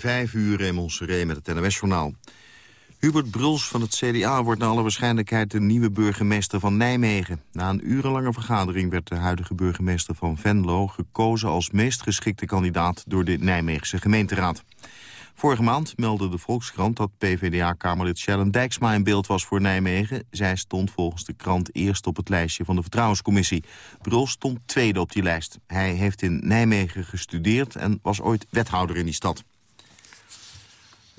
Vijf uur in Montserrat met het NOS-journaal. Hubert Bruls van het CDA wordt naar alle waarschijnlijkheid de nieuwe burgemeester van Nijmegen. Na een urenlange vergadering werd de huidige burgemeester van Venlo gekozen als meest geschikte kandidaat door de Nijmeegse gemeenteraad. Vorige maand meldde de Volkskrant dat PvdA-kamerlid Sharon Dijksma in beeld was voor Nijmegen. Zij stond volgens de krant eerst op het lijstje van de Vertrouwenscommissie. Brul stond tweede op die lijst. Hij heeft in Nijmegen gestudeerd en was ooit wethouder in die stad.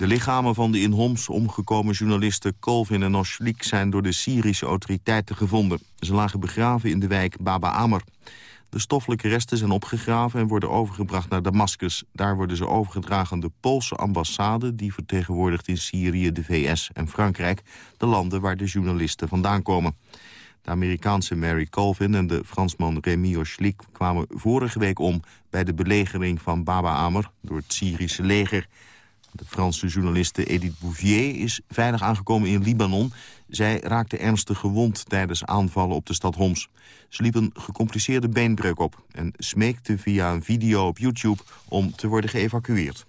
De lichamen van de in Homs omgekomen journalisten Colvin en Oshlik zijn door de Syrische autoriteiten gevonden. Ze lagen begraven in de wijk Baba Amr. De stoffelijke resten zijn opgegraven en worden overgebracht naar Damascus. Daar worden ze overgedragen aan de Poolse ambassade... die vertegenwoordigt in Syrië, de VS en Frankrijk... de landen waar de journalisten vandaan komen. De Amerikaanse Mary Colvin en de Fransman Rémi Oshlik kwamen vorige week om... bij de belegering van Baba Amr door het Syrische leger... De Franse journaliste Edith Bouvier is veilig aangekomen in Libanon. Zij raakte ernstig gewond tijdens aanvallen op de stad Homs. Ze liep een gecompliceerde beenbreuk op... en smeekte via een video op YouTube om te worden geëvacueerd.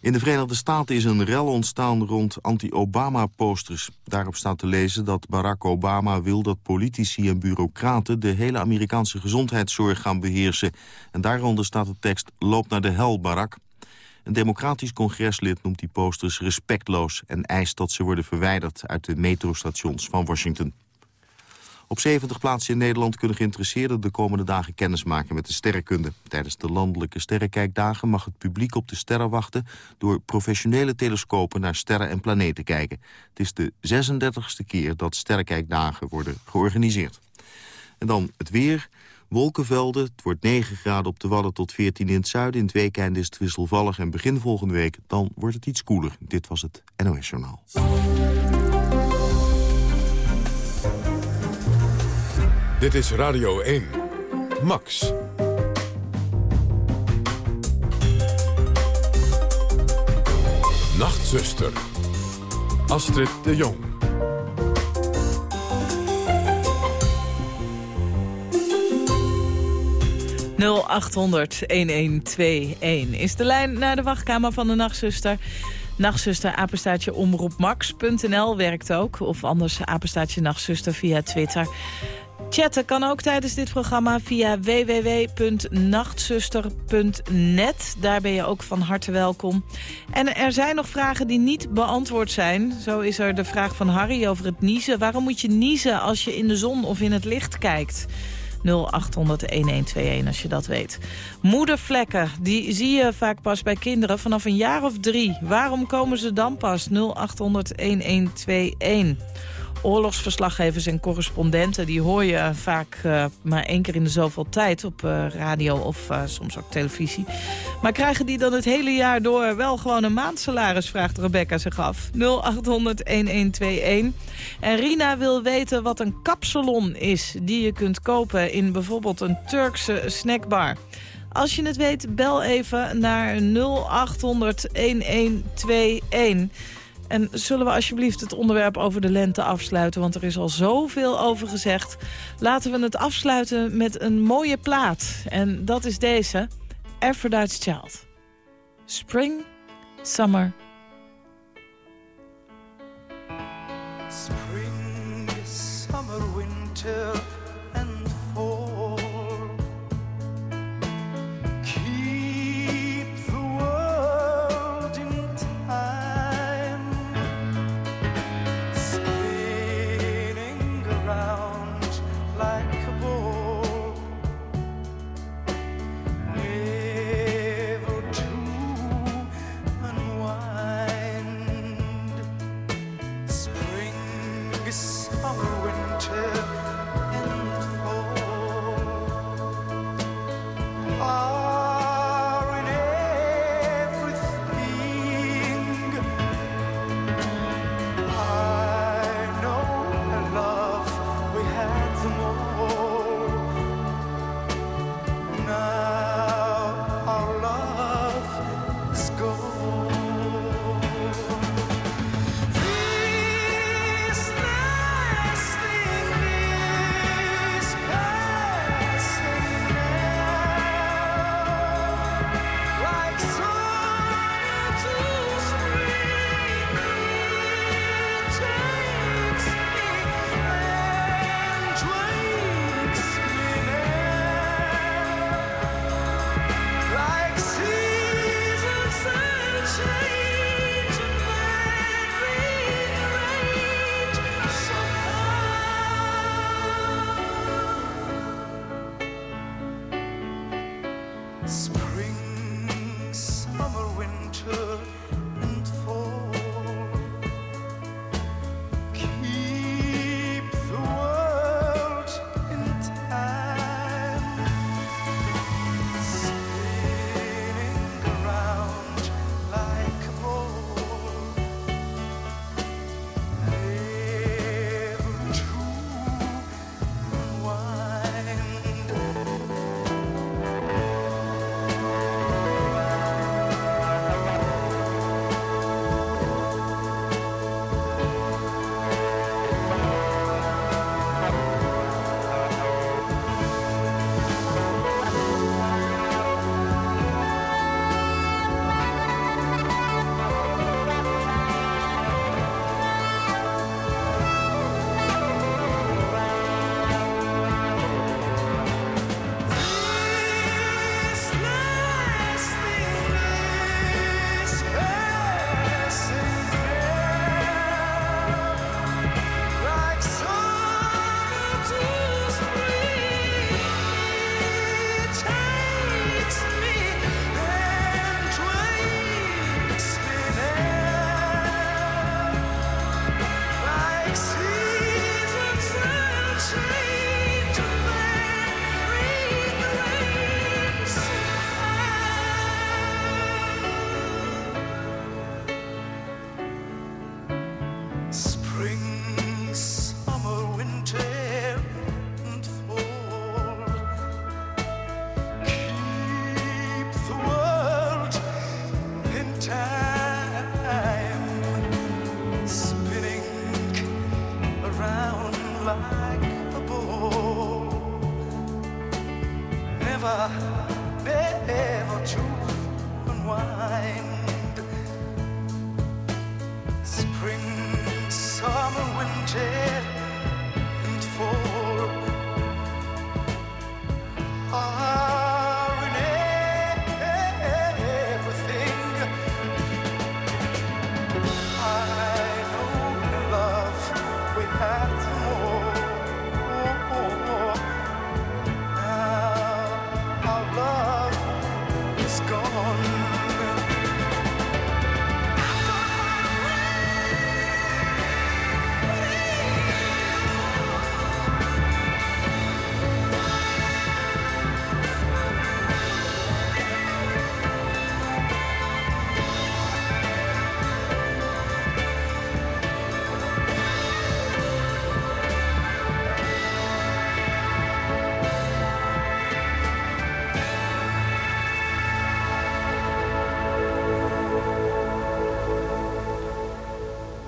In de Verenigde Staten is een rel ontstaan rond anti-Obama-posters. Daarop staat te lezen dat Barack Obama wil dat politici en bureaucraten... de hele Amerikaanse gezondheidszorg gaan beheersen. En daaronder staat de tekst Loop naar de hel, Barack. Een democratisch congreslid noemt die posters respectloos... en eist dat ze worden verwijderd uit de metrostations van Washington. Op 70 plaatsen in Nederland kunnen geïnteresseerden de komende dagen kennis maken met de sterrenkunde. Tijdens de landelijke sterrenkijkdagen mag het publiek op de sterren wachten door professionele telescopen naar sterren en planeten kijken. Het is de 36e keer dat sterrenkijkdagen worden georganiseerd. En dan het weer. Wolkenvelden, het wordt 9 graden op de Wadden tot 14 in het zuiden. In het weekend is het wisselvallig en begin volgende week... dan wordt het iets koeler. Dit was het NOS Journaal. Dit is Radio 1. Max. Nachtzuster. Astrid de Jong. 0800-1121 is de lijn naar de wachtkamer van de nachtzuster. Nachtzuster, apenstaatje omroepmax.nl werkt ook. Of anders apenstaatje nachtzuster via Twitter. Chatten kan ook tijdens dit programma via www.nachtzuster.net. Daar ben je ook van harte welkom. En er zijn nog vragen die niet beantwoord zijn. Zo is er de vraag van Harry over het niezen. Waarom moet je niezen als je in de zon of in het licht kijkt? 0800-1121 als je dat weet. Moedervlekken, die zie je vaak pas bij kinderen vanaf een jaar of drie. Waarom komen ze dan pas? 0800-1121 oorlogsverslaggevers en correspondenten... die hoor je vaak uh, maar één keer in de zoveel tijd op uh, radio of uh, soms ook televisie. Maar krijgen die dan het hele jaar door wel gewoon een maandsalaris, vraagt Rebecca zich af. 0800-1121. En Rina wil weten wat een kapsalon is die je kunt kopen in bijvoorbeeld een Turkse snackbar. Als je het weet, bel even naar 0800 1121. En zullen we alsjeblieft het onderwerp over de lente afsluiten... want er is al zoveel over gezegd. Laten we het afsluiten met een mooie plaat. En dat is deze, Aphrodite's Child. Spring, Summer, Spring, summer, winter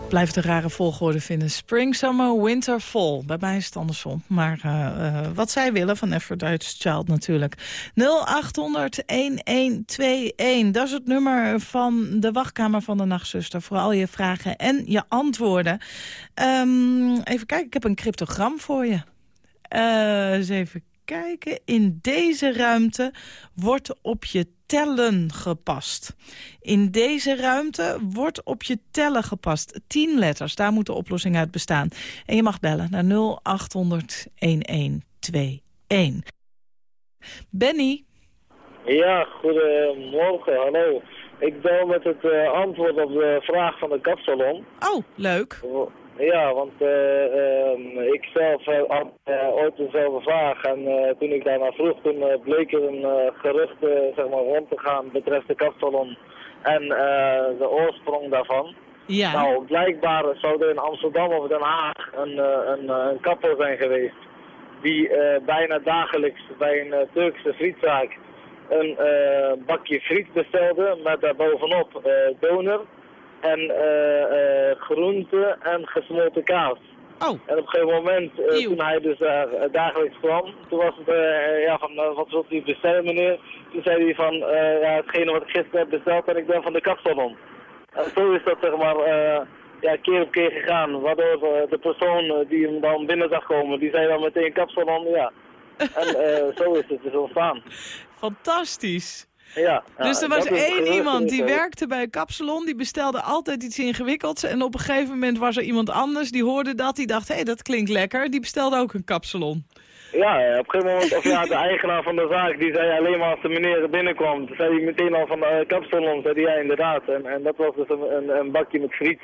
Blijft een rare volgorde vinden. Spring, summer, winter, fall. Bij mij is het andersom. Maar eh, eh, wat zij willen van Aphrodite's Child natuurlijk. 0800-1121. Dat is het nummer van de wachtkamer van de nachtzuster. Voor al je vragen en je antwoorden. Ehm, even kijken, ik heb een cryptogram voor je. Eh, eens even kijken. In deze ruimte wordt op je tellen gepast. In deze ruimte wordt op je tellen gepast. 10 letters, daar moet de oplossing uit bestaan. En je mag bellen naar 0800 1121. Benny, Ja, goedemorgen, hallo. Ik bel met het eh, antwoord op de vraag van de kapsalon. oh, leuk. Ja, want eh, ehm, ik zelf eh, had eh, ooit dezelfde vraag. En toen ik daarna vroeg, toen bleek er een gerucht zeg maar, rond te gaan betreft de kapsalon en de oorsprong daarvan. Ja, Nou, blijkbaar zou er in Amsterdam of Den Haag een, een, een kapper zijn geweest die bijna dagelijks bij een Turkse frietzaak een bakje friet bestelde met daarbovenop doner en eh, eh, groente en gesmolten kaas. oh, En op een gegeven moment, eh, toen hij dus daar dagelijks kwam, toen was het, ja, van, wat wilt u bestellen meneer? Toen zei hij van, eh, ja, hetgene wat ik gisteren heb besteld en ik ben van de kapsalon. En zo is dat zeg maar, ja, keer op keer gegaan, waardoor de persoon die hem dan binnen zag komen, die zei dan meteen kapsalon, ja. En eh, zo is het dus ontstaan. fantastisch. Ja, Dus er was één iemand die eh, werkte bij een kapsalon, die bestelde altijd iets ingewikkelds. En op een gegeven moment was er iemand anders die hoorde dat, die dacht, hé, hey, dat klinkt lekker. Die bestelde ook een kapsalon. Ja, eh, op een gegeven moment, of ja, de eigenaar van de zaak, die zei alleen maar als de meneer binnenkwam, toen zei hij meteen al van uh, kapsalon, zei hij ja inderdaad. En, en dat was dus een, een, een bakje met friet,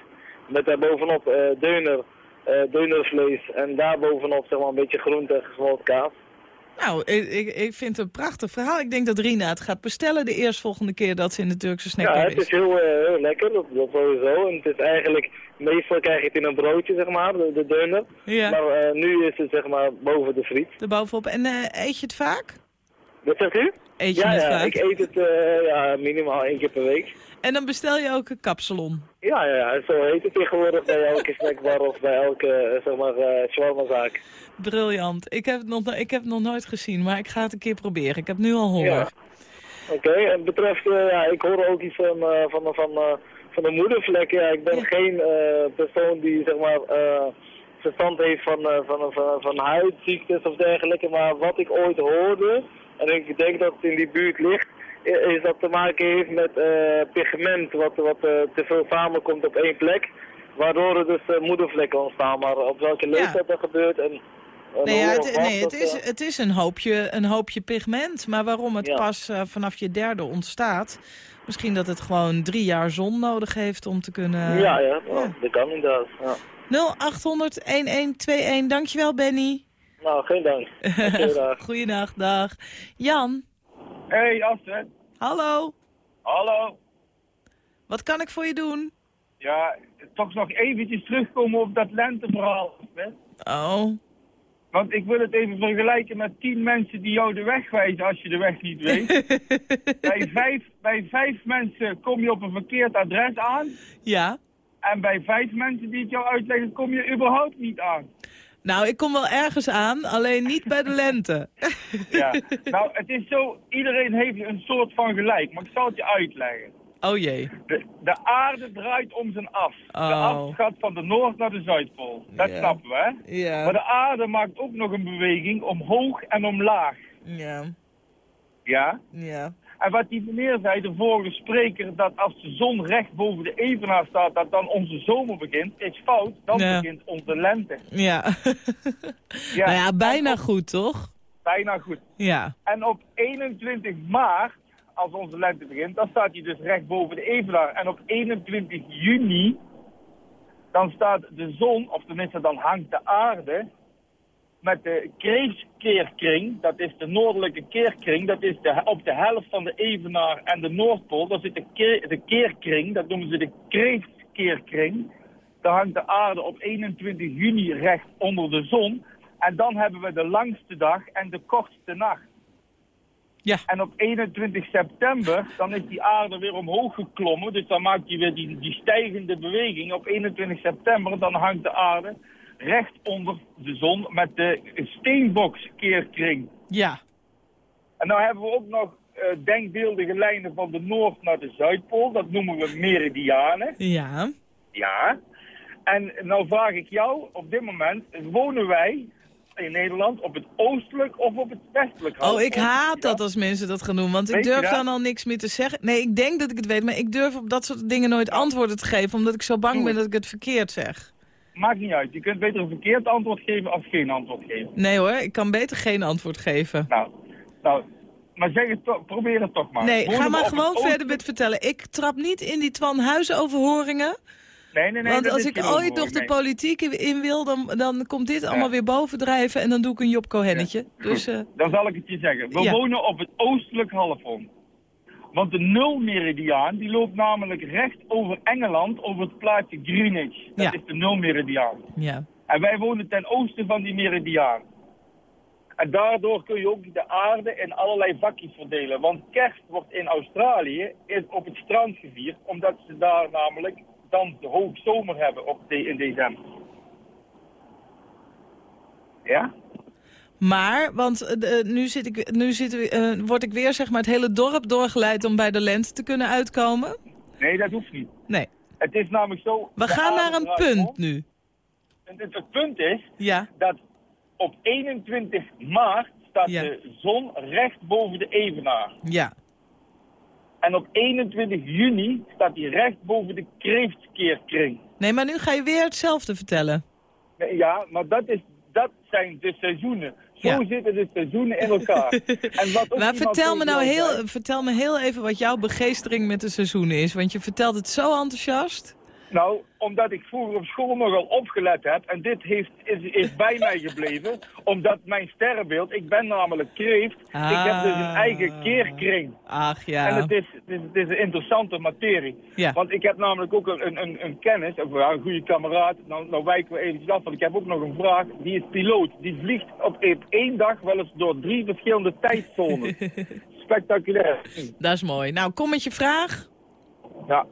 met daarbovenop eh deuner, eh deunervlees en daarbovenop zeg maar een beetje groente en gesmolten kaas. Nou, ik, ik, vind het een prachtig verhaal. Ik denk dat Rina het gaat bestellen de eerstvolgende keer dat ze in de Turkse Ja, snackbar het is heel, eh, heel lekker, dat, dat sowieso. En het is eigenlijk, meestal krijg je het in een broodje zeg maar, de, de deuner. Ja, Maar eh, nu is het zeg maar boven de friet. erbovenop. En eh, eet je het vaak? Wat zegt u? Eet je Ja, het ja, vaak? ik eet het ja, minimaal één keer per week. En dan bestel je ook een kapsalon. Ja, ja, ja, zo heet het tegenwoordig bij elke snackbar of bij elke, eh, zeg maar, eh. Briljant. Ik heb, het nog, no- ik heb het nog nooit gezien, maar ik ga het een keer proberen. Ik heb nu al honger. Ja. Oké, en betreft, eh, ja, ik hoor ook iets van, van, van, van de moedervlek. Ja, ik ben Ja. geen persoon die, zeg maar, verstand heeft van, van, van, van huidziektes of dergelijke. Maar wat ik ooit hoorde, en ik denk dat het in die buurt ligt, is dat te maken heeft met eh, pigment wat, wat eh, te veel samenkomt op één plek. Waardoor er dus eh, moedervlekken ontstaan. Maar op welke leeftijd dat gebeurt en... en Nee, ja, het, nee het, is, eh, het is een hoopje, een hoopje pigment. Maar waarom het Ja. pas eh, vanaf je derde ontstaat... Misschien dat het gewoon drie jaar zon nodig heeft om te kunnen... ja, ja, dat kan inderdaad. Ja. 0800-1121. Dankjewel, Benny. Nou, geen dank. Goeiedag, dag. Jan, Hey Astrid, hallo. hallo. Wat kan ik voor je doen? Ja, toch nog eventjes terugkomen op dat lenteverhaal. Hè? Oh, Want ik wil het even vergelijken met tien mensen die jou de weg wijzen als je de weg niet weet. bij, vijf, bij vijf mensen kom je op een verkeerd adres aan. ja. En bij vijf mensen die het jou uitleggen, kom je überhaupt niet aan. Nou, ik kom wel ergens aan, alleen niet bij de lente. Ja. nou, het is zo, iedereen heeft een soort van gelijk, maar ik zal het je uitleggen. Oh jee. De, de aarde draait om zijn as. De Oh. as gaat van de Noord naar de Zuidpool. Dat snappen we, hè? Ja. Maar de aarde maakt ook nog een beweging omhoog en omlaag. Ja. Ja? Ja. En wat die meneer zei, de vorige spreker, dat als de zon recht boven de evenaar staat, dat dan onze zomer begint, is fout. Dan Ja. begint onze lente. Ja. Ja, Nou ja, bijna op- goed, toch? Bijna goed. Ja. En op 21 maart, als onze lente begint, dan staat hij dus recht boven de evenaar. En op 21 juni, dan staat de zon, of tenminste dan hangt de aarde, met de Kreefskeerkring, dat is de noordelijke keerkring, dat is de, op de helft van de evenaar en de Noordpool, dat zit de, keer, de keerkring, dat noemen ze de Kreefskeerkring. Daar hangt de aarde op 21 juni recht onder de zon. En dan hebben we de langste dag en de kortste nacht. Ja. En op 21 september, dan is die aarde weer omhoog geklommen. Dus dan maakt hij weer die, die stijgende beweging. Op 21 september, dan hangt de aarde recht onder de zon met de steenbokskeerkring. Ja. En nou hebben we ook nog eh, denkbeeldige lijnen van de Noord naar de Zuidpool. Dat noemen we meridianen. Ja. Ja. En nou vraag ik jou, op dit moment wonen wij in Nederland op het oostelijk of op het westelijk Oh, ik haat dat als mensen dat gaan doen, want ik Weet durf dan al niks meer te zeggen. Nee, ik denk dat ik het weet, maar ik durf op dat soort dingen nooit antwoorden te geven, omdat ik zo bang ben dat ik het verkeerd zeg. Maakt niet uit. Je kunt beter een verkeerd antwoord geven als geen antwoord geven. Nee hoor, ik kan beter geen antwoord geven. Nou, nou maar zeg het toch, probeer het toch maar. Nee, ga maar gewoon verder met vertellen. Ik trap niet in die Twan Huizen-overhoringen. Nee, nee, nee. want als ik ooit nog de politiek in wil, dan, dan komt dit allemaal weer bovendrijven. En dan doe ik een Job Cohennetje. Dus eh, Dan zal ik het je zeggen. We Ja. wonen op het oostelijk halfrond. Want de nulmeridiaan die loopt namelijk recht over Engeland, over het plaatsje Greenwich. Dat Ja. is de nulmeridiaan. ja. En wij wonen ten oosten van die meridiaan. En daardoor kun je ook de aarde in allerlei vakjes verdelen. Want kerst wordt in Australië op het strand gevierd, omdat ze daar namelijk dan de hoogzomer hebben op de, in december. Ja? Maar, want eh, eh, nu, zit ik, nu zit, eh, word ik weer zeg maar, het hele dorp doorgeleid om bij de lente te kunnen uitkomen. Nee, dat hoeft niet. Nee, Het is namelijk zo... we gaan naar een punt om. nu. En het, het punt is Ja, dat op 21 maart staat Ja. de zon recht boven de evenaar. ja. En op 21 juni staat hij recht boven de kreeftkeerkring. Nee, maar nu ga je weer hetzelfde vertellen. Ja, maar dat, is, dat zijn de seizoenen. Ja. zitten de seizoenen in elkaar. en wat Maar vertel me nou heel, vertel me heel even wat jouw begeestering met de seizoenen is. Want je vertelt het zo enthousiast. Nou, omdat ik vroeger op school nogal opgelet heb. En dit heeft, is, is bij mij gebleven. Omdat mijn sterrenbeeld, ik ben namelijk kreeft. Ik heb dus een eigen keerkring. Ach ja. En het is, het, is, het is een interessante materie. Ja. Want ik heb namelijk ook een, een- een, kennis, of een goede kameraad. Nou, nou wijken we eventjes af, want ik heb ook nog een vraag. Die is piloot. Die vliegt op, op één dag wel eens door drie verschillende tijdzones. Spectaculair. Dat is mooi. Nou, kom met je vraag. Ja.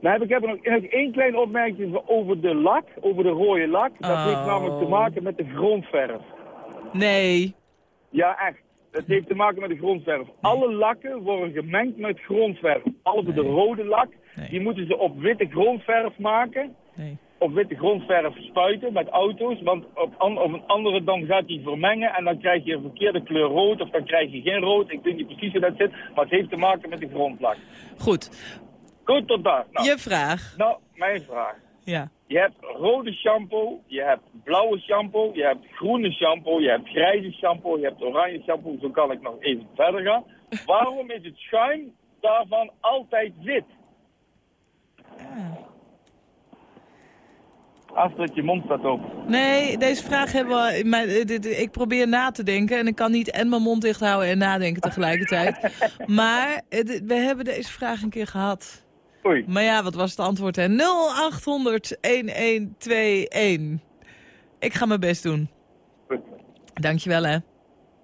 Nou heb ik heb nog, één klein opmerking over de lak, over de rode lak. Dat Oh. heeft namelijk te maken met de grondverf. Nee. Ja, echt. Het heeft te maken met de grondverf. Alle lakken worden gemengd met grondverf. Behalve de rode lak. Nee. Die moeten ze op witte grondverf maken. Nee. Op witte grondverf spuiten met auto's. Want op, an- op een andere dan gaat die vermengen. En dan krijg je een verkeerde kleur rood. Of dan krijg je geen rood. Ik weet niet precies hoe dat zit. Maar het heeft te maken met de grondlak. Goed. Goed tot daar. Nou, Je vraag. nou mijn vraag. Ja. Je hebt rode shampoo, je hebt blauwe shampoo, je hebt groene shampoo, je hebt grijze shampoo, je hebt oranje shampoo. Zo kan ik nog even verder gaan. Waarom is het schuim daarvan altijd wit? Astrid, je mond staat open. Nee, deze vraag hebben we... Maar, eh, dit- ik probeer na te denken en ik kan niet en mijn mond dicht houden en nadenken tegelijkertijd. maar eh, dit- we hebben deze vraag een keer gehad. Oei. Maar ja, wat was het antwoord? hè? 0800 1121. Ik ga mijn best doen. Goed. Dankjewel hè.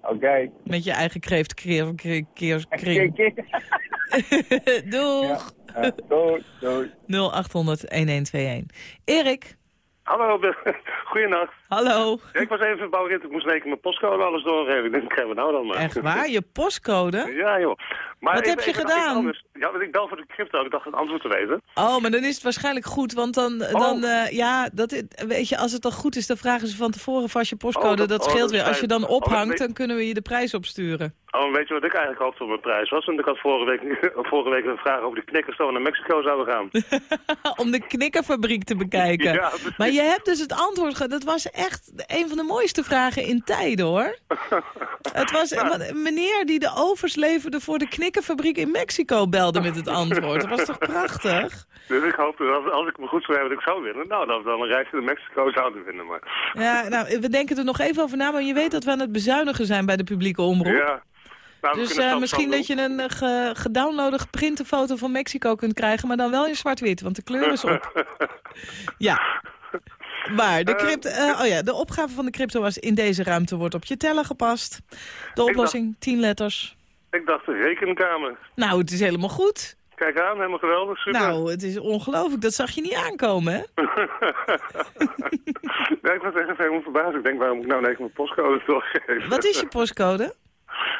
Oké. Met je eigen kreeft keer, Kijk, kring. kijk. Doeg. Ja, Doei, doei. 0800 1121. Erik, Hallo, goeienacht. Hallo. Ik was even bouwrit, ik moest rekenen mijn postcode alles doorgeven. Ik denk, we nou dan maar? Echt waar? Je postcode? Ja, joh. Maar Wat heb je gedaan? Ja, want ik bel voor de crypto, ik dacht het antwoord te weten. Oh, maar dan is het waarschijnlijk goed, want dan, Oh. dan eh, ja, dat, is- weet je, als het dan goed is, dan vragen ze van tevoren vast je postcode. Oh, dat- dat oh, scheelt dat weer. Als je dan ophangt, dan kunnen we je de prijs opsturen. Oh, weet je wat ik eigenlijk hoopte op mijn prijs was? Want ik had vorige week, vorige week een vraag over de knikkers zo naar Mexico zouden gaan. Om de knikkerfabriek te bekijken. Ja, maar je hebt dus het antwoord, dat was echt een van de mooiste vragen in tijden, hoor. Het was Nou. een meneer die de overs leverde voor de knikkerfabriek in Mexico belde met het antwoord. Dat was toch prachtig? Dus ik hoopte dat als, als ik me goed schrijf dat ik zou winnen, nou, dat we dan een reisje naar Mexico zouden winnen. Maar Ja, nou, we denken er nog even over na, maar je weet dat we aan het bezuinigen zijn bij de publieke omroep. ja. Nou, Dus eh, misschien dat je een eh, ge gedownloade geprinte foto van Mexico kunt krijgen, maar dan wel in zwart-wit, want de kleur is op. ja. Maar de, crypto, eh, oh ja, de opgave van de crypto was in deze ruimte wordt op je teller gepast. De oplossing, 10 letters. Ik dacht de rekenkamer. Nou, het is helemaal goed. Kijk aan, helemaal geweldig, super. Nou, het is ongelooflijk. Dat zag je niet aankomen, hè? ik was echt even helemaal verbaasd. Ik denk, waarom moet ik nou ineens mijn postcode doorgeven? Wat is je postcode?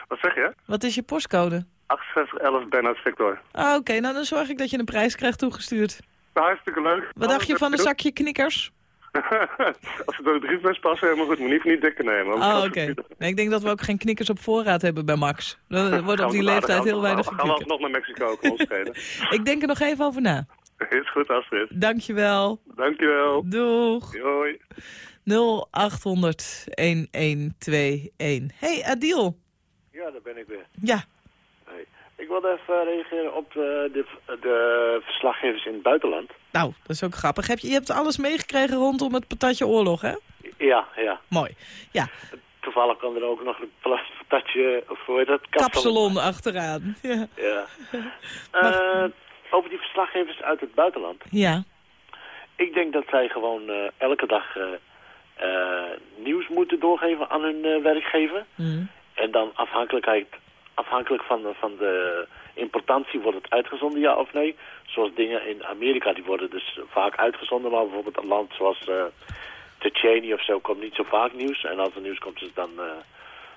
Wat zeg je? Wat is je postcode? 6811 Bernard Victor. Ah, Oké, nou dan zorg ik dat je een prijs krijgt toegestuurd. Nou, hartstikke leuk. Wat dacht je van een zakje knikkers? Als ze door de briefbus passen, helemaal goed. Moet niet van die dikke nemen. Oh, oké. Nee, ik denk dat we ook geen knikkers op voorraad hebben bij Max. Er wordt op die leeftijd heel weinig Gaan we nog naar Mexico. Ik denk er nog even over na. Is goed, Astrid. Dankjewel. Dankjewel. Doeg. Hoi. 0800 1121. Hey, Adil. Ja, daar ben ik weer. Ja. Ik wilde even reageren op de, de, de verslaggevers in het buitenland. Nou, dat is ook grappig. Heb je, je hebt alles meegekregen rondom het patatje oorlog, hè? Ja, ja. Mooi. Ja, Toevallig kwam er ook nog een patatje, of hoe heet dat? kapsalon achteraan. Ja. Ja. Eh, over die verslaggevers uit het buitenland. ja. Ik denk dat zij gewoon eh, elke dag eh, eh, nieuws moeten doorgeven aan hun eh, werkgever. Mm. En dan afhankelijkheid, afhankelijk van, de- van de importantie wordt het uitgezonden, ja of nee. Zoals dingen in Amerika, die worden dus vaak uitgezonden. Maar bijvoorbeeld een land zoals uh, of zo komt niet zo vaak nieuws. En als er nieuws komt is het dan eh,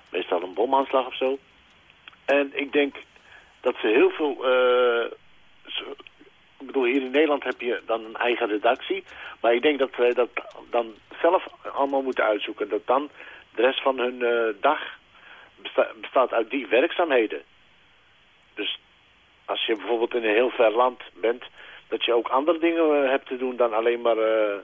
meestal een bomaanslag of zo. En ik denk dat ze heel veel... eh, zo- ik bedoel, hier in Nederland heb je dan een eigen redactie. Maar ik denk dat wij dat dan zelf allemaal moeten uitzoeken. Dat dan de rest van hun dag besta- bestaat uit die werkzaamheden. Dus als je bijvoorbeeld in een heel ver land bent... dat je ook andere dingen eh, hebt te doen dan alleen maar eh,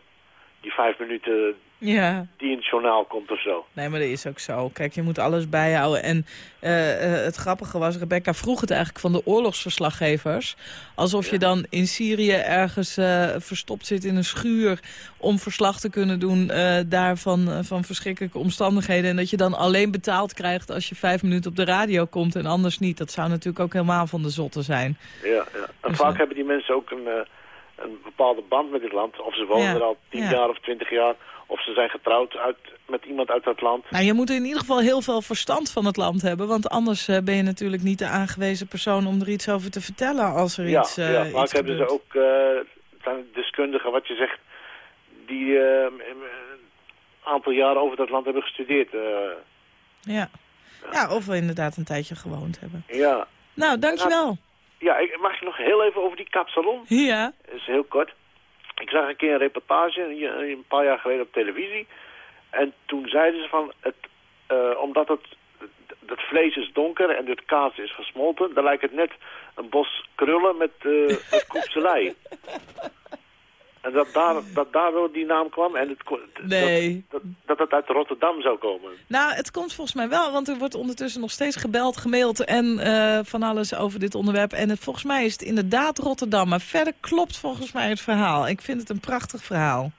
die vijf minuten Ja. die in het journaal komt of zo. Nee, maar dat is ook zo. Kijk, je moet alles bijhouden. En eh, eh, het grappige was, Rebecca vroeg het eigenlijk van de oorlogsverslaggevers. Alsof je dan in Syrië ergens eh, verstopt zit in een schuur... om verslag te kunnen doen daarvan van verschrikkelijke omstandigheden. En dat je dan alleen betaald krijgt als je vijf minuten op de radio komt en anders niet. Dat zou natuurlijk ook helemaal van de zotte zijn. Ja, ja. En Dus, vaak hebben die mensen ook een, een bepaalde band met dit land. Of ze wonen Ja, er al tien ja. jaar of twintig jaar. Of ze zijn getrouwd uit, met iemand uit dat land. Nou, je moet in ieder geval heel veel verstand van het land hebben. Want anders eh, ben je natuurlijk niet de aangewezen persoon om er iets over te vertellen als er ja, iets, eh ja, vaak iets hebben ze ook eh, deskundigen, wat je zegt, die een aantal jaren over dat land hebben gestudeerd. Ja. ja, of we inderdaad een tijdje gewoond hebben. ja. Nou, dankjewel. ja, ik mag je nog heel even over die kapsalon. Ja. Dat is heel kort. Ik zag een keer een reportage een paar jaar geleden op televisie. En toen zeiden ze van, het, eh, omdat het, dat vlees is donker en het kaas is gesmolten, dan lijkt het net een bos krullen met, eh met koepselij. En dat, daar, dat daardoor die naam kwam en het, Nee. dat, dat, dat het uit Rotterdam zou komen. Nou, het komt volgens mij wel, want er wordt ondertussen nog steeds gebeld, gemaild en eh, van alles over dit onderwerp. En het, volgens mij is het inderdaad Rotterdam, maar verder klopt volgens mij het verhaal. Ik vind het een prachtig verhaal.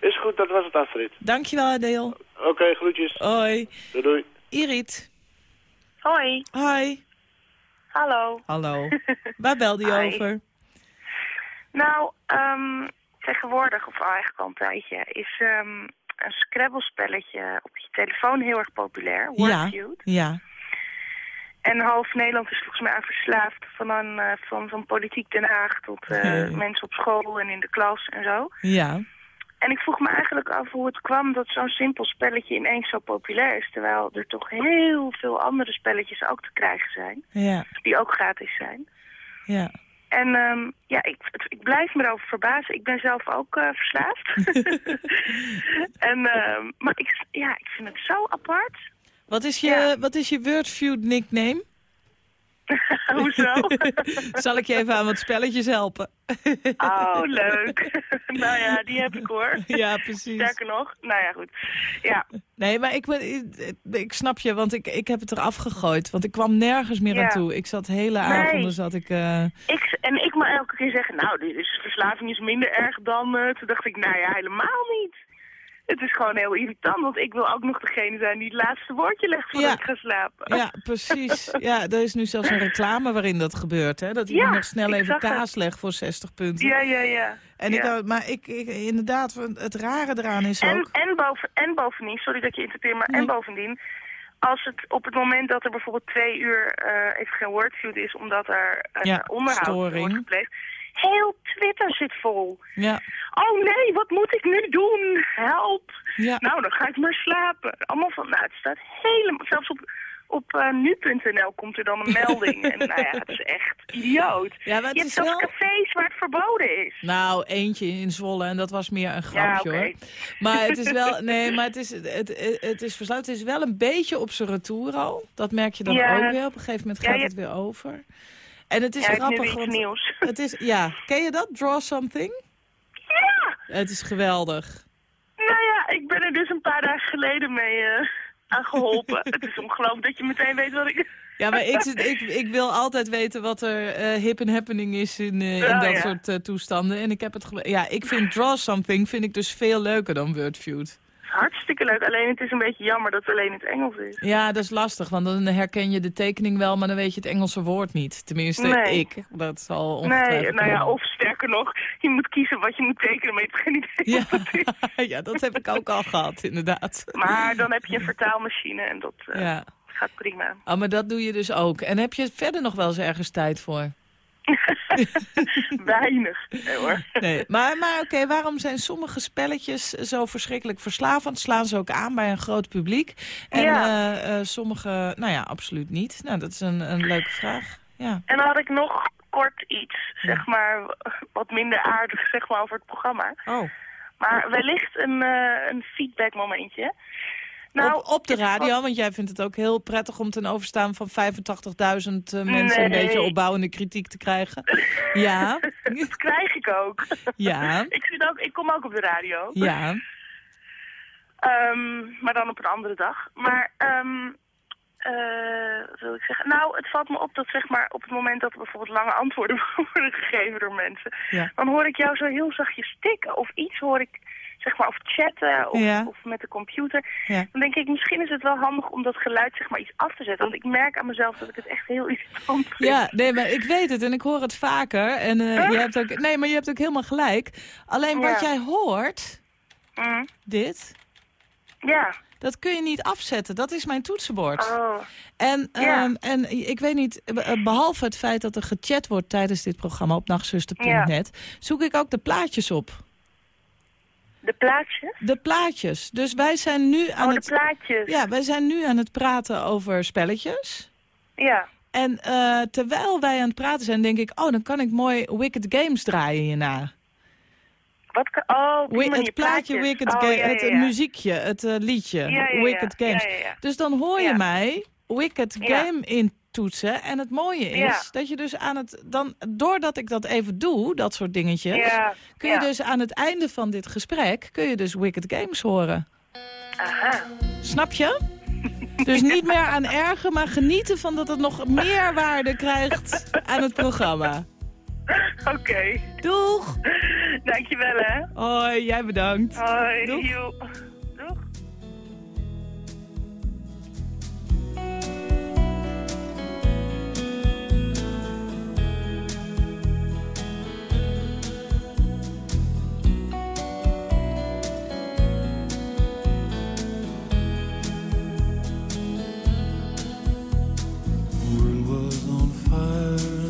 Is goed, dat was het Astrid. Dankjewel, Adeel. Oké, groetjes. Hoi. Doei doei. Irit. Hoi. Hoi. Hallo. Hallo. Waar belde je Hi. over? Nou, ehm, tegenwoordig, of eigenlijk al een tijdje, is ehm, een Scrabble-spelletje op je telefoon heel erg populair. Ja. Wordfeud. Ja. En half Nederland is volgens mij aan verslaafd. Van, een, eh, van, van politiek Den Haag tot eh, mensen op school en in de klas en zo. Ja. En ik vroeg me eigenlijk af hoe het kwam dat zo'n simpel spelletje ineens zo populair is. Terwijl er toch heel veel andere spelletjes ook te krijgen zijn. Ja. Die ook gratis zijn. Ja. En ehm, ja, ik, ik blijf me erover verbazen. Ik ben zelf ook eh, verslaafd. en, ehm, maar ik, ja, ik vind het zo apart. Wat is je, wat is je Wordfeud nickname? Hoezo? Zal ik je even aan wat spelletjes helpen? oh, leuk. nou ja, die heb ik hoor. Ja, precies. Sterker nog. Nou ja, goed. Ja. Nee, maar ik, ben, ik, ik snap je, want ik, ik heb het eraf gegooid. Want ik kwam nergens meer Ja. aan toe. Ik zat hele Nee. avonden, zat ik... eh, Ik, en ik maar elke keer zeggen, nou, dit is, verslaving is minder erg dan... eh, toen dacht ik, nou ja, helemaal niet. Het is gewoon heel irritant, want ik wil ook nog degene zijn die het laatste woordje legt voordat Ja. ik ga slapen. Ja, precies. Ja, er is nu zelfs een reclame waarin dat gebeurt. Hè? Dat Ja, iemand nog snel even het. kaas legt voor 60 punten. Ja, ja, ja. En ik, Ja. maar ik, ik, inderdaad, het rare eraan is En, ook... en, boven, en bovendien, sorry dat je interpreteert, maar en bovendien, als het op het moment dat er bijvoorbeeld twee uur eh, even geen wordfeud is, omdat er een Ja, onderhoud wordt gepleegd, heel Twitter zit vol. Ja, Oh nee, wat moet ik nu doen? Help! ja. Nou, dan ga ik maar slapen. Allemaal van, nou, het staat helemaal, zelfs op, op eh, nu.nl komt er dan een melding. en nou ja, het is echt idioot. Ja, maar het je hebt zelfs wel- cafés waar het verboden is. Nou, eentje in Zwolle en dat was meer een grapje oké. hoor. Maar het is wel, nee, maar het is, het, het, is versluit. Het is wel een beetje op zijn retour al. Dat merk je dan Ja. ook weer. Op een gegeven moment Ja, gaat het weer over. En het is Ja, het is grappig, iets want nieuws. het is, ja, ken je dat? Draw something? Ja! Het is geweldig. Nou ja, ik ben er dus een paar dagen geleden mee eh, aan geholpen. het is ongelooflijk dat je meteen weet wat ik... Ja, maar ik, zit- ik, ik wil altijd weten wat er eh, hip en happening is in, eh, in Oh, dat ja. soort toestanden. En ik heb het Ja, ik vind Draw Something vind ik dus veel leuker dan Wordfeud. Hartstikke leuk, alleen het is een beetje jammer dat het alleen in het Engels is. Ja, dat is lastig, want dan herken je de tekening wel, maar dan weet je het Engelse woord niet. Tenminste, Nee. ik. Dat zal Nee, ongetwijfeld nou ja, of sterker nog, je moet kiezen wat je moet tekenen, maar je hebt geen idee Ja. wat is. ja, dat heb ik ook al gehad, inderdaad. Maar dan heb je een vertaalmachine en dat eh, Ja. gaat prima. Oh, maar dat doe je dus ook. En heb je verder nog wel eens ergens tijd voor? Weinig. Nee hoor. Nee, maar, maar oké, waarom zijn sommige spelletjes zo verschrikkelijk verslavend? Slaan ze ook aan bij een groot publiek? En Ja. eh, eh, sommige, nou ja, absoluut niet. Nou, dat is een, een leuke vraag. Ja. En dan had ik nog kort iets, zeg maar, wat minder aardig zeg maar, over het programma. Oh. Maar wellicht een, eh een feedback momentje. Nou, op, op de radio, want jij vindt het ook heel prettig om ten overstaan van 85.000 eh, mensen een beetje opbouwende kritiek te krijgen. Ja, dat krijg ik ook. ja, ik, ook, ik kom ook op de radio. ja. Ehm, maar dan op een andere dag. Maar, ehm eh, wil ik zeggen? Nou, het valt me op dat zeg maar op het moment dat er bijvoorbeeld lange antwoorden worden gegeven door mensen, Ja. dan hoor ik jou zo heel zachtjes tikken of iets hoor ik, zeg maar, of chatten of, Ja. of met de computer. Ja. Dan denk ik, misschien is het wel handig om dat geluid zeg maar iets af te zetten. Want ik merk aan mezelf dat ik het echt heel irritant vind. Ja, nee, maar ik weet het en ik hoor het vaker. En eh, je hebt ook, nee, maar je hebt ook helemaal gelijk. Alleen wat Ja. jij hoort, Mm. dit, Ja. Dat kun je niet afzetten. Dat is mijn toetsenbord. Oh. En, Ja. ehm, en ik weet niet, eh, behalve het feit dat er gechat wordt tijdens dit programma op nachtzuster.net, zoek ik ook de plaatjes op. De plaatjes? De plaatjes. Dus wij zijn nu aan Oh, de het. plaatjes. Ja, wij zijn nu aan het praten over spelletjes. Ja. En eh, terwijl wij aan het praten zijn, denk ik, oh, dan kan ik mooi Wicked Games draaien hierna. Wat. Oh, die manier, het plaatje plaatjes. Wicked oh, Game, ja, ja, het muziekje, het eh, liedje. Wicked Games. Dus dan hoor je mij Wicked. Game intoetsen. En het mooie is dat je dus aan het, dan, doordat ik dat even doe, dat soort dingetjes, kun je dus aan het einde van dit gesprek, kun je dus Wicked Games horen. Aha. Snap je? Dus niet meer aan ergen, maar genieten van dat het nog meer waarde krijgt aan het programma. Oké. Doeg! Dankjewel, hè. Hoi, jij bedankt. Hoi. Doeg. joe. Doeg. The world was on fire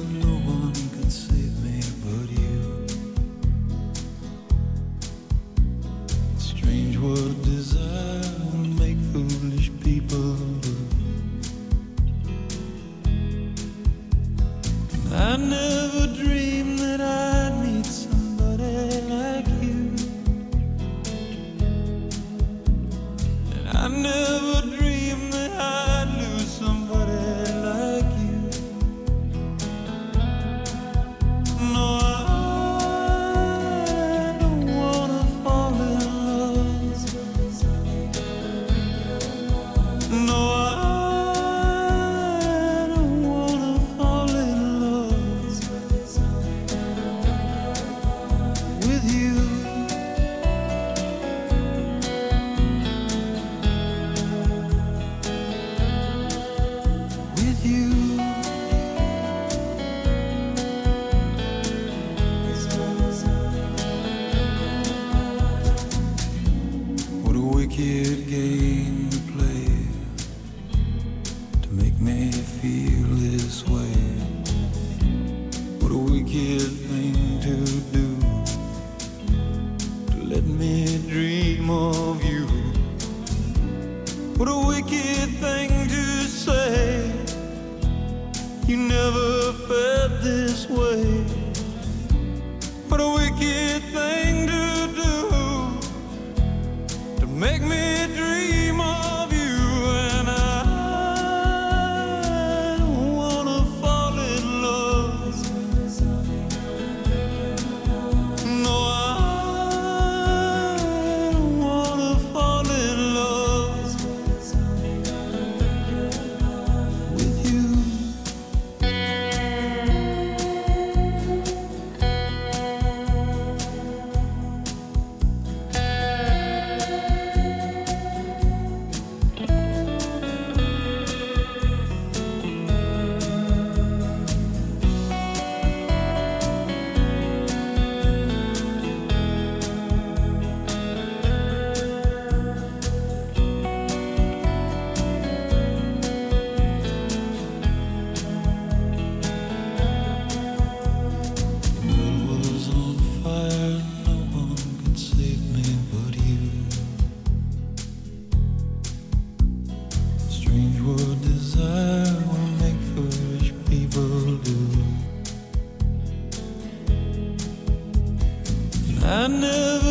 I never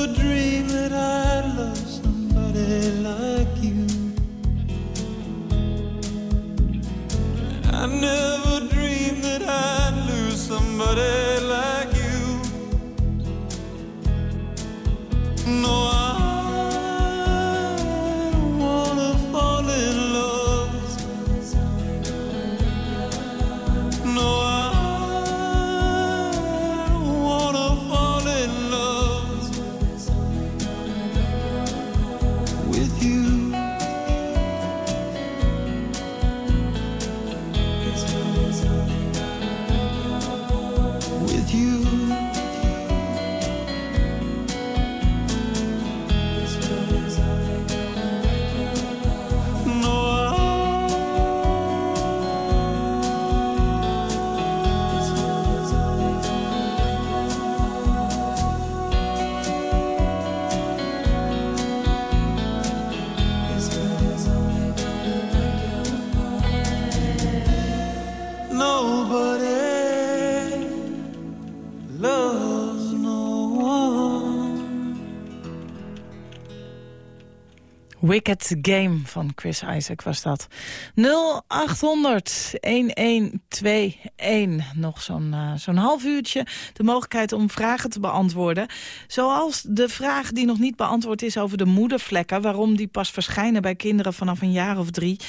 Wicked Game van Chris Isaac was dat. 0800 1121. Nog zo'n eh, zo'n half uurtje de mogelijkheid om vragen te beantwoorden. Zoals de vraag die nog niet beantwoord is over de moedervlekken. Waarom die pas verschijnen bij kinderen vanaf een jaar of drie.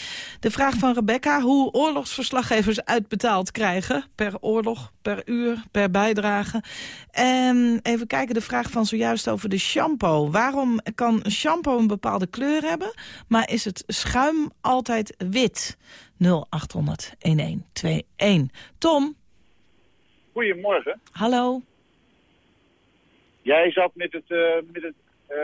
De vraag van Rebecca hoe oorlogsverslaggevers uitbetaald krijgen. Per oorlog, per uur, per bijdrage. En even kijken de vraag van zojuist over de shampoo. Waarom kan shampoo een bepaalde kleur hebben, maar is het schuim altijd wit? 0800 1121. Tom, Goedemorgen. hallo. Jij zat met het, eh, met het eh,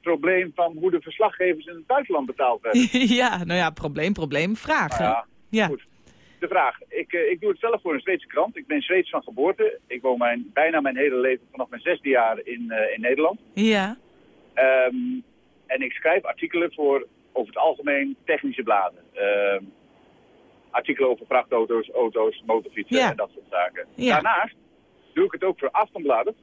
probleem van hoe de verslaggevers in het buitenland betaald werden. ja, nou ja, probleem, probleem, vraag. Nou ja, ja. goed. De vraag. Ik, eh, ik doe het zelf voor een Zweedse krant. Ik ben Zweeds van geboorte. Ik woon mijn, bijna mijn hele leven vanaf mijn zesde jaar in, eh, in Nederland. Ja. Ehm, en ik schrijf artikelen voor over het algemeen technische bladen. Ehm, artikelen over vrachtauto's, auto's, motorfietsen Ja. en dat soort zaken. Ja. Daarnaast doe ik het ook voor Aftonbladet.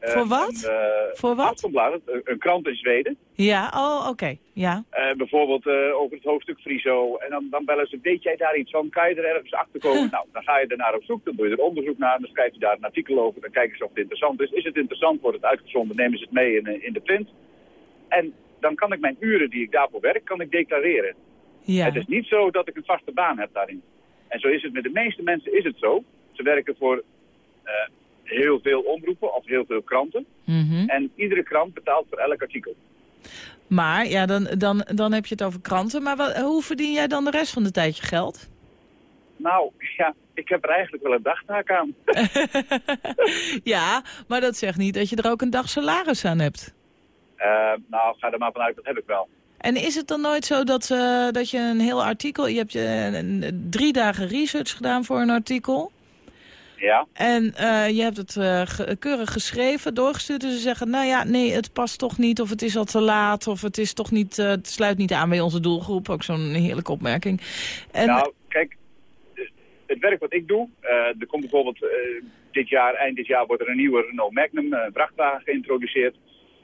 Eh, Voor wat? eh, Voor wat? Aftonbladet, een, een krant in Zweden. Ja, oh, oké. Ja. Eh, bijvoorbeeld over het hoofdstuk Friso. En dan, dan bellen ze, weet jij daar iets van? Kan je er ergens achter komen? Nou, dan ga je er naar op zoek. Dan doe je er onderzoek naar. Dan schrijf je daar een artikel over. Dan kijken ze of het interessant is. Is het interessant, wordt het uitgezonden. Nemen ze het mee in, in de print. En dan kan ik mijn uren die ik daarvoor werk, kan ik declareren. Ja. Het is niet zo dat ik een vaste baan heb daarin. En zo is het met de meeste mensen is het zo. Ze werken voor heel veel omroepen of heel veel kranten. Mhm. En iedere krant betaalt voor elk artikel. Maar ja, dan, dan, dan heb je het over kranten. Maar wat, hoe verdien jij dan de rest van de tijd je geld? Nou, ja, ik heb er eigenlijk wel een dagtaak aan. ja, maar dat zegt niet dat je er ook een dag salaris aan hebt. Eh, nou, ga er maar vanuit, dat heb ik wel. En is het dan nooit zo dat, eh, dat je een heel artikel... Je hebt je een- drie dagen research gedaan voor een artikel... Ja. En eh, je hebt het ge- keurig geschreven, doorgestuurd. En ze zeggen, nou ja, nee, het past toch niet. Of het is al te laat. Of het, is toch niet, eh, het sluit niet aan bij onze doelgroep. Ook zo'n heerlijke opmerking. En, Nou, kijk, dus het werk wat ik doe, er komt bijvoorbeeld dit jaar, eind dit jaar wordt er een nieuwe Renault Magnum vrachtwagen geïntroduceerd.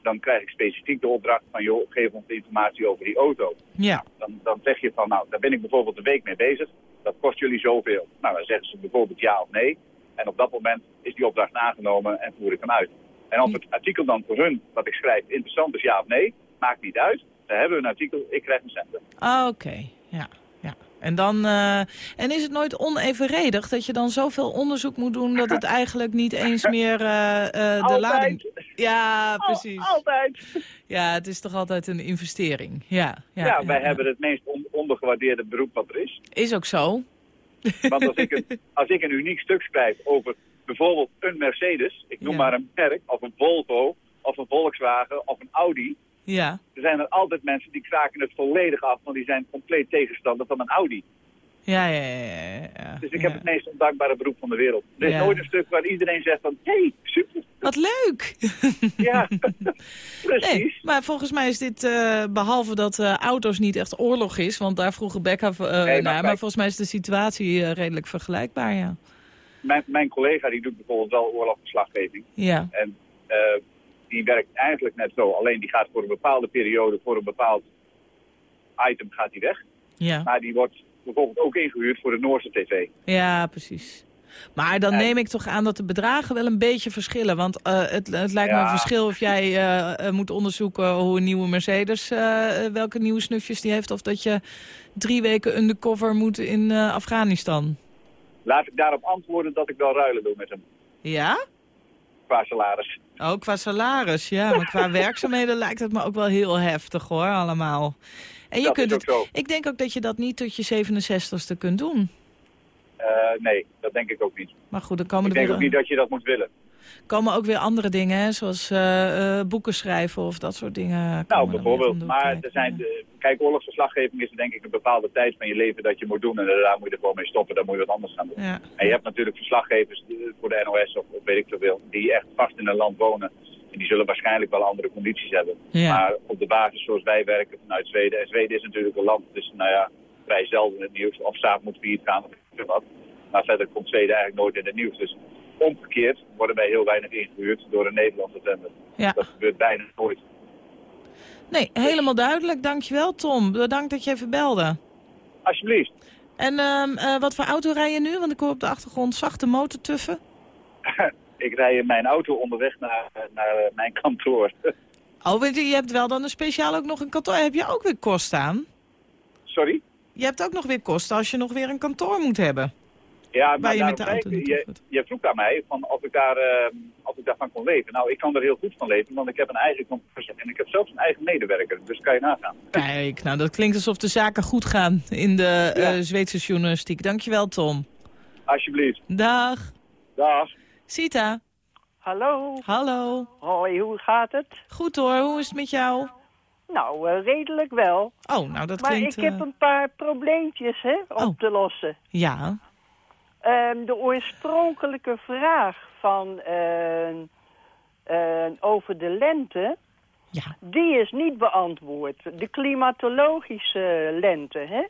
Dan krijg ik specifiek de opdracht van, joh, geef ons informatie over die auto. ja. Dan, dan zeg je van, nou, daar ben ik bijvoorbeeld een week mee bezig. Dat kost jullie zoveel. Nou, dan zeggen ze bijvoorbeeld ja of nee. En op dat moment is die opdracht aangenomen en voer ik hem uit. En of het artikel dan voor hun, wat ik schrijf, interessant is ja of nee, maakt niet uit. Dan hebben we een artikel, ik krijg mijn centen. Ah, Oké, ja. ja. En, dan, eh, en is het nooit onevenredig dat je dan zoveel onderzoek moet doen... dat het eigenlijk niet eens meer eh, eh, de Altijd. lading... Ja, precies. altijd. Ja, het is toch altijd een investering. Ja, ja, Ja, wij ja. hebben het meest on- ondergewaardeerde beroep wat er is. Is ook zo. Want als ik, een, als ik een uniek stuk schrijf over bijvoorbeeld een Mercedes, ik noem Ja. maar een merk, of een Volvo, of een Volkswagen, of een Audi, Ja, er zijn er altijd mensen die kraken het volledig af, want die zijn compleet tegenstander van een Audi. Ja, ja, ja. Dus ik Ja. heb het meest ondankbare beroep van de wereld. Er is Ja. nooit een stuk waar iedereen zegt van, hé, hey, super, Wat leuk! ja, precies. Nee, maar volgens mij is dit, eh, behalve dat eh, auto's niet echt oorlog is... want daar vroeg Rebecca eh, naar, maar volgens mij is de situatie redelijk vergelijkbaar, ja. Mijn, mijn collega die doet bijvoorbeeld wel oorlogsverslaggeving. Ja, En die werkt eigenlijk net zo. Alleen die gaat voor een bepaalde periode, voor een bepaald item gaat die weg. ja. Maar die wordt bijvoorbeeld ook ingehuurd voor de Noorse tv. ja, precies. Maar dan neem ik toch aan dat de bedragen wel een beetje verschillen. Want eh, het, het lijkt me een verschil of jij eh, eh, moet onderzoeken hoe een nieuwe Mercedes... welke nieuwe snufjes die heeft... of dat je drie weken undercover moet in Afghanistan. Laat ik daarop antwoorden dat ik wel ruilen doe met hem. Ja? Qua salaris. Ook qua salaris, ja. Maar qua werkzaamheden lijkt het me ook wel heel heftig, hoor, allemaal. En je Dat kunt ook het, ik denk ook dat je dat niet tot je 67ste kunt doen. Eh, nee, dat denk ik ook niet. Maar goed, dan komen Ik er denk ook niet dat je dat moet willen. komen ook weer andere dingen, hè, zoals eh, eh, boeken schrijven of dat soort dingen. Nou, bijvoorbeeld. Maar er zijn, de- kijk, oorlogsverslaggeving is denk ik een bepaalde tijd van je leven dat je moet doen. En daar moet je er gewoon mee stoppen, dan moet je wat anders gaan doen. Ja. En je hebt natuurlijk verslaggevers voor de NOS of, of weet ik zoveel, die echt vast in een land wonen. En die zullen waarschijnlijk wel andere condities hebben. Ja. Maar op de basis zoals wij werken vanuit Zweden. En Zweden is natuurlijk een land, dus nou ja, vrij zelden in het nieuws. Of zaak moet failliet gaan of wat. Maar verder komt Zweden eigenlijk nooit in het nieuws. Dus omgekeerd worden wij heel weinig ingehuurd door een Nederlandse zender. Ja. Dat gebeurt bijna nooit. Nee, helemaal duidelijk. Dankjewel, Tom. Bedankt dat je even belde. Alsjeblieft. En ehm, eh, wat voor auto rij je nu? Want ik hoor op de achtergrond zachte motortuffen. ik rij in mijn auto onderweg naar, naar eh, mijn kantoor. Oh, je, hebt wel dan een speciaal ook nog een kantoor. Heb je ook weer kosten aan? Sorry? Je hebt ook nog weer kosten als je nog weer een kantoor moet hebben. Ja, maar je met de auto ik, je, je vroeg aan mij van of ik, daar, eh, of ik daarvan kon leven. Nou, ik kan er heel goed van leven, want ik heb een eigen kantoor en ik heb zelfs een eigen medewerker. Dus kan je nagaan. Kijk, nou dat klinkt alsof de zaken goed gaan in de eh, Zweedse journalistiek. Dankjewel, Tom. Alsjeblieft. Dag. Dag. Sita. Hallo. Hallo. Hoi, hoe gaat het? Goed hoor, hoe is het met jou? Nou, eh, redelijk wel. Oh, nou dat maar klinkt... ik heb eh, een paar probleempjes hè, op Oh. te lossen. Ja. Ehm, de oorspronkelijke vraag van, eh, eh, over de lente, ja. die is niet beantwoord. De klimatologische lente, hè?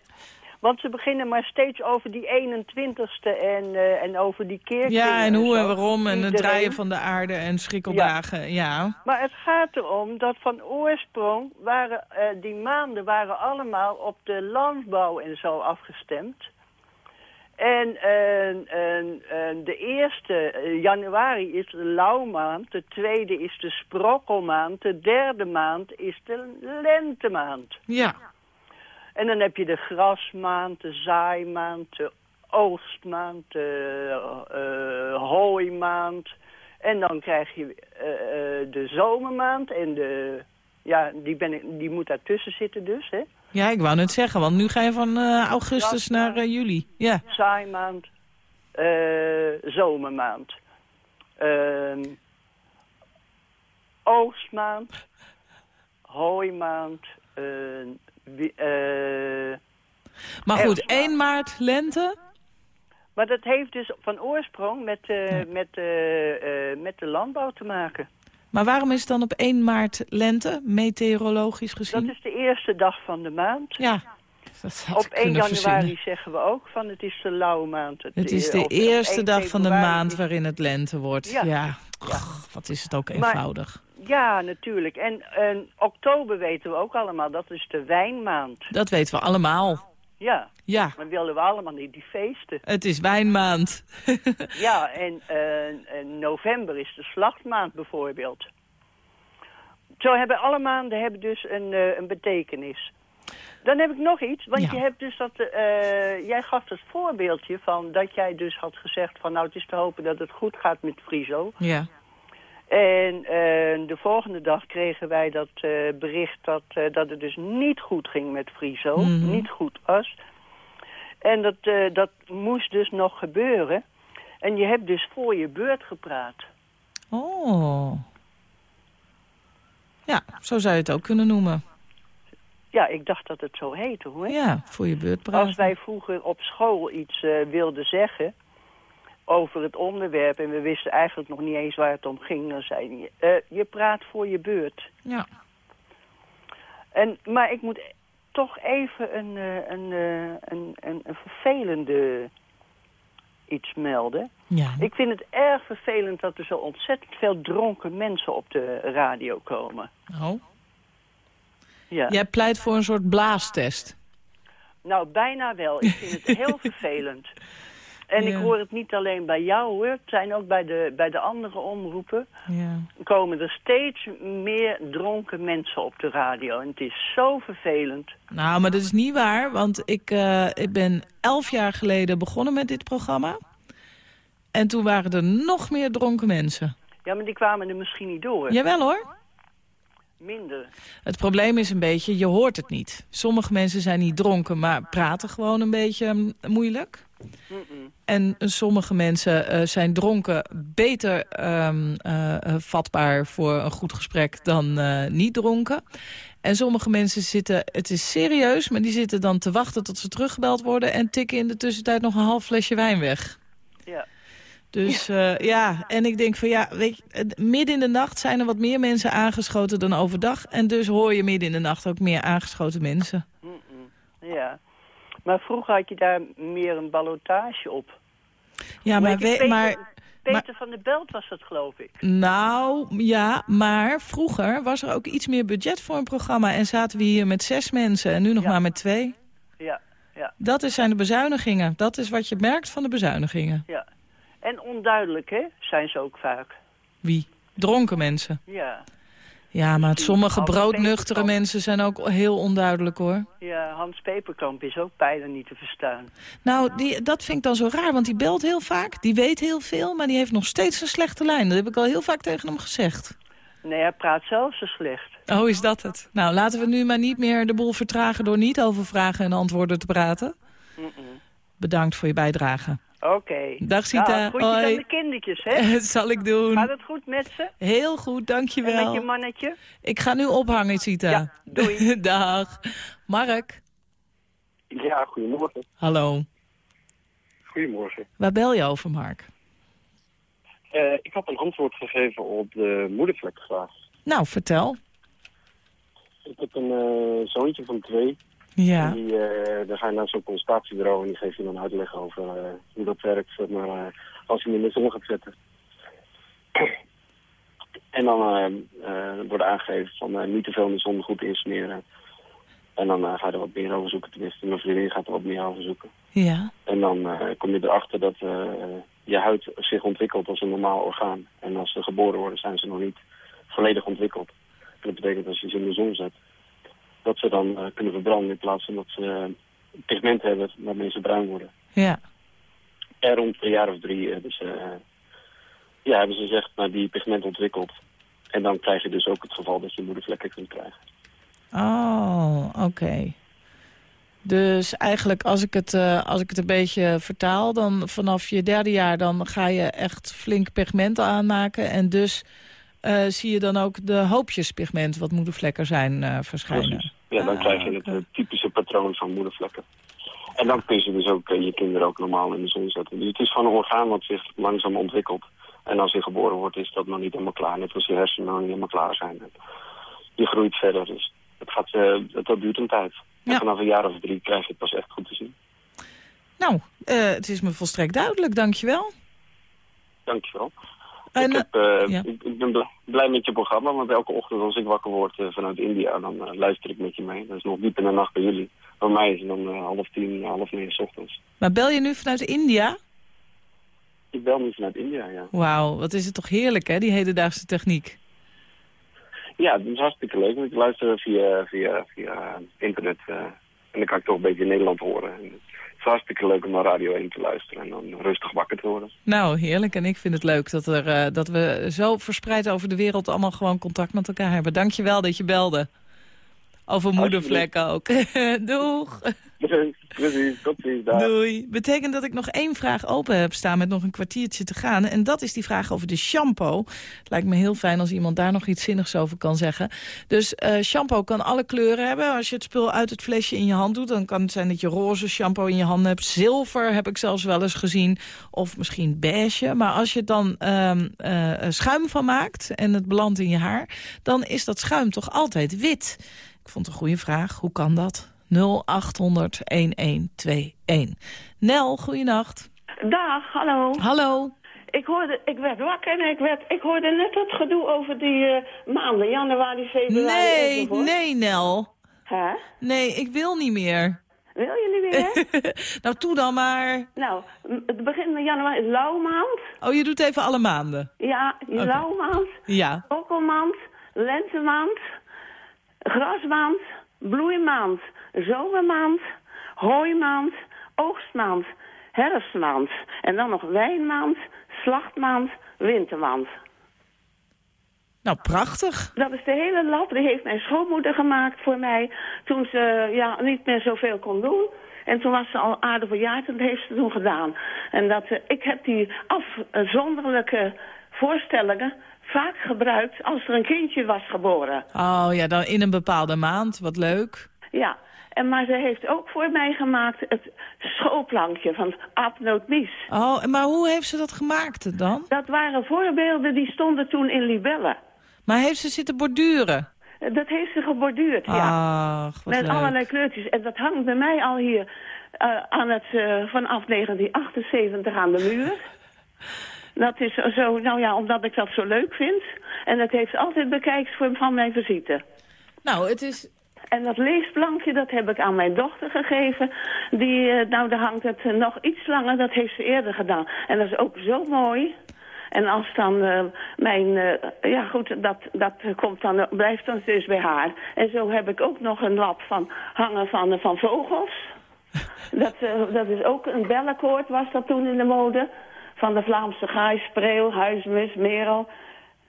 Want ze beginnen maar steeds over die 21ste en, eh, en over die keer. Ja, en hoe en waarom en het draaien van de aarde en schrikkeldagen, ja. Maar het gaat erom dat van oorsprong waren eh, die maanden waren allemaal op de landbouw en zo afgestemd. En en, en de eerste, eh, januari, is de lauwmaand. De tweede is de sprokkelmaand. De derde maand is de lentemaand. Ja. En dan heb je de grasmaand, de zaaimaand, de oogstmaand, de eh, hooimaand. En dan krijg je eh, eh, de zomermaand en de... Ja, die, ben ik, die moet daartussen zitten dus, hè. Ja, ik wou net zeggen, want nu ga je van eh, augustus naar eh, juli. Ja. Zaaaimaand, eh, zomermaand. Ehm, oogstmaand, hooimaand, eh, eh, Maar goed, herfstmaand. 1 maart lente. Maar dat heeft dus van oorsprong met, eh, met, eh, eh, met de landbouw te maken. Maar waarom is het dan op 1 maart lente, meteorologisch gezien? Dat is de eerste dag van de maand. Ja, dat Op ik 1 kunnen januari verzinnen. zeggen we ook van het is de lauwe maand. Het is de eerste 1 dag van de maand waarin het lente wordt. Ja, wat is het ook Maar- eenvoudig. Ja, natuurlijk. En, en oktober weten we ook allemaal, dat is de wijnmaand. Dat weten we allemaal. Ja, Ja, dan willen we allemaal niet die feesten. het is wijnmaand. Ja, en, november is de slachtmaand bijvoorbeeld. Zo hebben alle maanden hebben dus een, eh, een betekenis. Dan heb ik nog iets, want Ja. je hebt dus dat, eh, jij gaf het voorbeeldje van dat jij dus had gezegd van nou het is te hopen dat het goed gaat met Friso. Ja. En eh, de volgende dag kregen wij dat eh, bericht dat, eh, dat het dus niet goed ging met Friso. Mhm. Niet goed was. En dat, dat moest dus nog gebeuren. En je hebt dus voor je beurt gepraat. Oh. Ja, zo zou je het ook kunnen noemen. Ja, ik dacht dat het zo heette hoor. Ja, voor je beurt praten. Als wij vroeger op school iets wilden zeggen over het onderwerp... en we wisten eigenlijk nog niet eens waar het om ging... dan zei je, eh, je praat voor je beurt. Ja. En, maar ik moet toch even een, eh, een, eh, een, een, een vervelende iets melden. Ja. Ik vind het erg vervelend dat er zo ontzettend veel dronken mensen op de radio komen. Oh. Ja. Jij pleit voor een soort blaastest. Nou, bijna wel. Ik vind het heel vervelend. En ik hoor het niet alleen bij jou hoor. Het zijn ook bij de, bij de andere omroepen. Ja. Komen er steeds meer dronken mensen op de radio. En het is zo vervelend. Nou, maar dat is niet waar, want ik, eh, ik ben elf jaar geleden begonnen met dit programma. En toen waren er nog meer dronken mensen. Ja, maar die kwamen er misschien niet door. Jawel hoor. Minder. Het probleem is een beetje, je hoort het niet. Sommige mensen zijn niet dronken, maar praten gewoon een beetje mm, moeilijk. En sommige mensen eh, zijn dronken beter ehm, eh, eh, vatbaar voor een goed gesprek dan eh, niet dronken. En sommige mensen zitten, het is serieus, maar die zitten dan te wachten tot ze teruggebeld worden... en tikken in de tussentijd nog een half flesje wijn weg. Ja. Dus ja. ja, en ik denk van ja, weet je, midden in de nacht zijn er wat meer mensen aangeschoten dan overdag. En dus hoor je midden in de nacht ook meer aangeschoten mensen. Ja. Maar vroeger had je daar meer een ballotage op. Ja, maar, Peter, maar Peter van der Belt was dat, geloof ik. Nou, ja, maar vroeger was er ook iets meer budget voor een programma... en zaten we hier met zes mensen en nu nog maar met twee. Ja, ja, Dat is, zijn de bezuinigingen. Dat is wat je merkt van de bezuinigingen. ja. En onduidelijk, hè, zijn ze ook vaak. Wie? Dronken mensen. Ja, Ja, maar sommige broodnuchtere mensen zijn ook heel onduidelijk, hoor. ja Hans Peperkamp is ook bijna niet te verstaan. Nou, die, dat vind ik dan zo raar, want die belt heel vaak. Die weet heel veel, maar die heeft nog steeds een slechte lijn. Dat heb ik al heel vaak tegen hem gezegd. Nee, hij praat zelf zo slecht. Oh, is dat het? Nou, laten we nu maar niet meer de boel vertragen... door niet over vragen en antwoorden te praten. Bedankt voor je bijdrage. Oké. Dag, Sita. Nou, Hoi. aan de kindertjes, hè? Dat zal ik doen. Gaat het goed met ze? Heel goed, En dankjewel. met je mannetje? Ik ga nu ophangen, Sita. Ja, doei. Dag. Mark. Ja, goedemorgen. Hallo. Goedemorgen. Waar bel je over, Mark? Eh, ik had een antwoord gegeven op de moedervlekvraag. Nou, vertel. Ik heb een eh, zoontje van twee. Ja. Die, eh, daar ga je naar zo'n consultatiebureau en die geeft je dan uitleg over eh, hoe dat werkt. Zeg maar, eh, als je hem in de zon gaat zetten. en dan wordt aangegeven van niet te veel in de zon goed insmeren. En dan ga je er wat meer over zoeken. Tenminste, mijn vriendin gaat er wat meer over zoeken. Ja. En dan kom je erachter dat je huid zich ontwikkelt als een normaal orgaan. En als ze geboren worden zijn ze nog niet volledig ontwikkeld. En dat betekent als je ze in de zon zet, dat ze dan eh, kunnen verbranden in plaats van dat ze eh, pigment hebben waarmee ze bruin worden. Ja. En rond een jaar of drie hebben ze, eh, ja, hebben ze zeg maar die pigment ontwikkeld. En dan krijg je dus ook het geval dat je moedervlekken kunt krijgen. Oh, oké. Dus eigenlijk, als ik, het, eh, als ik het een beetje vertaal... dan vanaf je derde jaar dan ga je echt flink pigment aanmaken... en dus eh, zie je dan ook de hoopjes pigment... wat moedervlekken zijn eh, verschijnen. Precies. Ja, dan krijg je het eh, typische patroon van moedervlekken. En dan kun je dus ook eh, je kinderen ook normaal in de zon zetten. Dus het is gewoon een orgaan wat zich langzaam ontwikkelt. En als je geboren wordt, is dat nog niet helemaal klaar. Net als je hersenen nog niet helemaal klaar zijn. Je groeit verder, dus het, gaat, eh, het, dat duurt een tijd. En vanaf een jaar of drie krijg je het pas echt goed te zien. Nou, het is me volstrekt duidelijk, dankjewel. Dankjewel. En, ik, heb, eh, ja. ik, ik ben blij, met je programma, want elke ochtend als ik wakker word eh, vanuit India, dan eh, luister ik met je mee. Dat is nog diep in de nacht bij jullie. Bij mij is het dan half tien, half negen 's ochtends. Maar bel je nu vanuit India? Ik bel nu vanuit India, ja. Wauw, wat is het toch heerlijk, hè, die hedendaagse techniek. Ja, dat is hartstikke leuk. want Ik luister via, via, via internet en dan kan ik toch een beetje Nederland horen. En hartstikke leuk om naar Radio 1 te luisteren en dan rustig wakker te worden. Nou, heerlijk. En ik vind het leuk dat, er, eh, dat we zo verspreid over de wereld allemaal gewoon contact met elkaar hebben. Dank je wel dat je belde. Over moedervlekken ook. Doeg. Precies, tot ziens. Doei. Betekent dat ik nog één vraag open heb staan met nog een kwartiertje te gaan. En dat is die vraag over de shampoo. Het lijkt me heel fijn als iemand daar nog iets zinnigs over kan zeggen. Dus eh, shampoo kan alle kleuren hebben. Als je het spul uit het flesje in je hand doet... dan kan het zijn dat je roze shampoo in je hand hebt. Zilver heb ik zelfs wel eens gezien. Of misschien beige. Maar als je dan ehm, eh, schuim van maakt en het belandt in je haar... dan is dat schuim toch altijd wit. Ik vond het een goede vraag. Hoe kan dat? 0800 1121. Nel, goeienacht. Dag, hallo. Hallo. Ik, hoorde, ik werd wakker en ik, werd, ik hoorde net het gedoe over die eh, maanden, januari, februari Nee, enzovoort. nee, Nel. Hè? Nee, ik wil niet meer. Wil je niet meer? nou, toe dan maar. nou, het begin van januari is lauwmaand. Oh, je doet even alle maanden. Ja, Oké. lauwmaand, Ja. okkelmaand, lentemaand, grasmaand, bloeimaand, zomermaand, hooimaand, oogstmaand, herfstmaand. En dan nog wijnmaand, slachtmaand, wintermaand. Nou, prachtig. Dat is de hele lap. Die heeft mijn schoonmoeder gemaakt voor mij. Toen ze ja, niet meer zoveel kon doen. En toen was ze al aardig verjaard en dat heeft ze toen gedaan. En dat, eh, ik heb die afzonderlijke voorstellingen vaak gebruikt als er een kindje was geboren. Oh ja, dan in een bepaalde maand. Wat leuk. Ja, en, maar ze heeft ook voor mij gemaakt het schoolplankje van Abnoot Mies. Oh, maar hoe heeft ze dat gemaakt dan? Dat waren voorbeelden die stonden toen in libellen. Maar heeft ze zitten borduren? Dat heeft ze geborduurd, ja. Ach, wat Met leuk. allerlei kleurtjes. En dat hangt bij mij al hier eh, aan het, eh, vanaf 1978 aan de muur. Dat is zo, nou ja, omdat ik dat zo leuk vind. En dat heeft altijd bekijks voor van mijn visite. Nou, het is... En dat leesplankje, dat heb ik aan mijn dochter gegeven. Die, eh, nou, daar hangt het nog iets langer. Dat heeft ze eerder gedaan. En dat is ook zo mooi. En als dan eh, mijn... eh, ja, goed, dat, dat komt dan, blijft dan dus bij haar. En zo heb ik ook nog een lap van hangen van, van vogels. Dat, dat is ook een bellenkoord, was dat toen in de mode. Van de Vlaamse gaai, spreeuw, huismus, merel.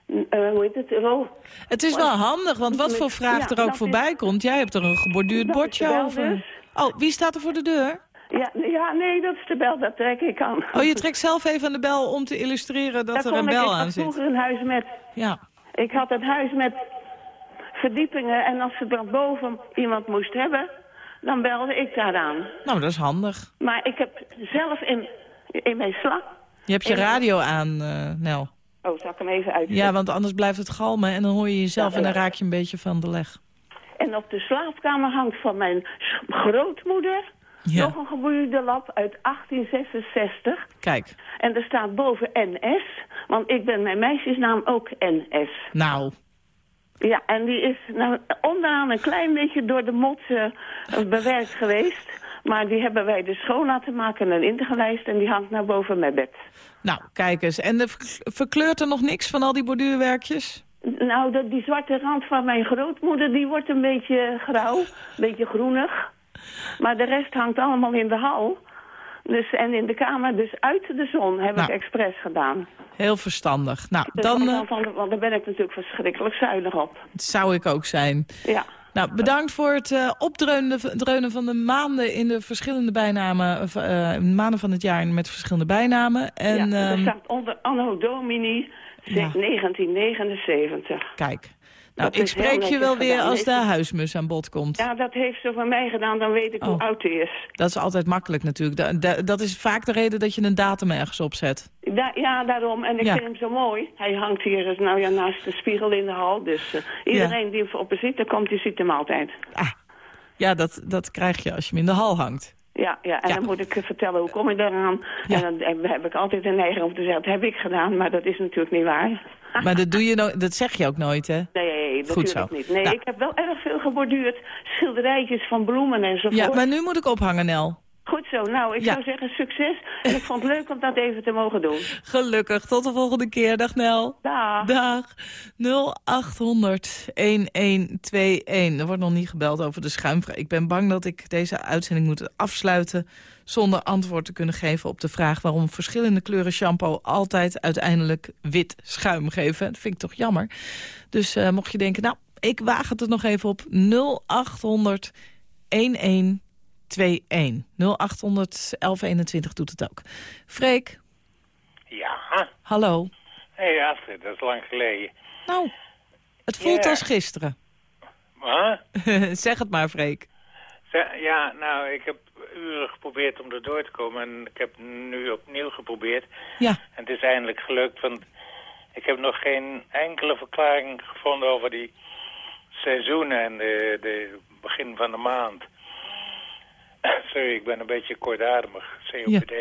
Eh, hoe heet het? Ro Het is wel handig, want wat voor vraag Ja, er ook is- voorbij komt. Jij hebt er een geborduurd bordje over. dus. Oh, wie staat er voor de deur? Ja, ja, nee, dat is de bel, dat trek ik aan. Oh, je trekt zelf even aan de bel om te illustreren dat Daar er een ik- bel ik aan had zit. vroeger een huis met... Ja. Ik had een huis met verdiepingen en als ze dan boven iemand moest hebben, dan belde ik daaraan. Nou, dat is handig. Maar ik heb zelf in, in mijn slag... Je hebt je in- radio aan, eh, Nel. Oh, zal ik hem even uit? Ja, want anders blijft het galmen en dan hoor je jezelf Ja, en dan raak je een beetje van de leg. En op de slaapkamer hangt van mijn grootmoeder Ja. nog een geboeide lap uit 1866. Kijk, En er staat boven NS, want ik ben mijn meisjesnaam ook NS. nou, Ja, en die is nou, onderaan een klein beetje door de mot eh, bewerkt geweest. Maar die hebben wij dus schoon laten maken en ingelijst en die hangt naar boven mijn bed. nou, kijk eens. En de verkleurt er nog niks van al die borduurwerkjes? Nou, dat, die zwarte rand van mijn grootmoeder, die wordt een beetje grauw, een beetje groenig. Maar de rest hangt allemaal in de hal. Dus, en in de kamer, dus uit de zon, heb Nou. ik expres gedaan. Heel verstandig. Nou, Dus dan want, eh, dan- want daar ben ik natuurlijk verschrikkelijk zuinig op. zou ik ook zijn. Ja. Nou, bedankt voor het eh, opdreunen dreunen van de maanden in de verschillende bijnamen, eh, maanden van het jaar met verschillende bijnamen. En, ja, er ehm, staat onder Anno Domini Ja. 1979. Kijk, nou, Dat ik spreek je wel weer als de huismus aan bod komt. Ja, dat heeft ze van mij gedaan, dan weet ik hoe Oh. oud hij is. Dat is altijd makkelijk natuurlijk. Da- da- dat is vaak de reden dat je een datum ergens opzet. Da ja, daarom. En ik Ja. vind hem zo mooi. Hij hangt hier eens, nou ja, naast de spiegel in de hal. Dus eh, iedereen die op visite komt, die ziet hem altijd. Ja, dat, dat krijg je als je hem in de hal hangt. Ja, ja. en dan moet ik eh, vertellen hoe kom ik daaraan. En dan heb- heb ik altijd een neiging om te zeggen, dat heb ik gedaan. Maar dat is natuurlijk niet waar. Maar dat, doe je no dat zeg je ook nooit, hè? Nee, Goed natuurlijk zo. niet. Nee, Nou. ik heb wel erg veel geborduurd. Schilderijtjes van bloemen enzovoort. Ja, maar nu moet ik ophangen, Nel. Goed zo. Nou, ik Ja. zou zeggen succes. En ik vond het leuk om dat even te mogen doen. Gelukkig. Tot de volgende keer. Dag, Nel. Dag. Dag. 0800 1121. Er wordt nog niet gebeld over de schuimvraag. Ik ben bang dat ik deze uitzending moet afsluiten... zonder antwoord te kunnen geven op de vraag... waarom verschillende kleuren shampoo altijd uiteindelijk wit schuim geven. Dat vind ik toch jammer. Dus eh, mocht je denken, nou, ik waag het er nog even op. 0800 1121. 0800 1121 doet het ook. Freek, Ja. hallo. Hé hey Astrid, dat is lang geleden. Nou, het voelt Ja. als gisteren. Wat? zeg het maar, Freek. Ja, nou, ik heb uren geprobeerd om er door te komen en ik heb nu opnieuw geprobeerd. Ja. En het is eindelijk gelukt, want ik heb nog geen enkele verklaring gevonden over die seizoenen en de, de begin van de maand. Sorry, ik ben een beetje kortademig, COPD.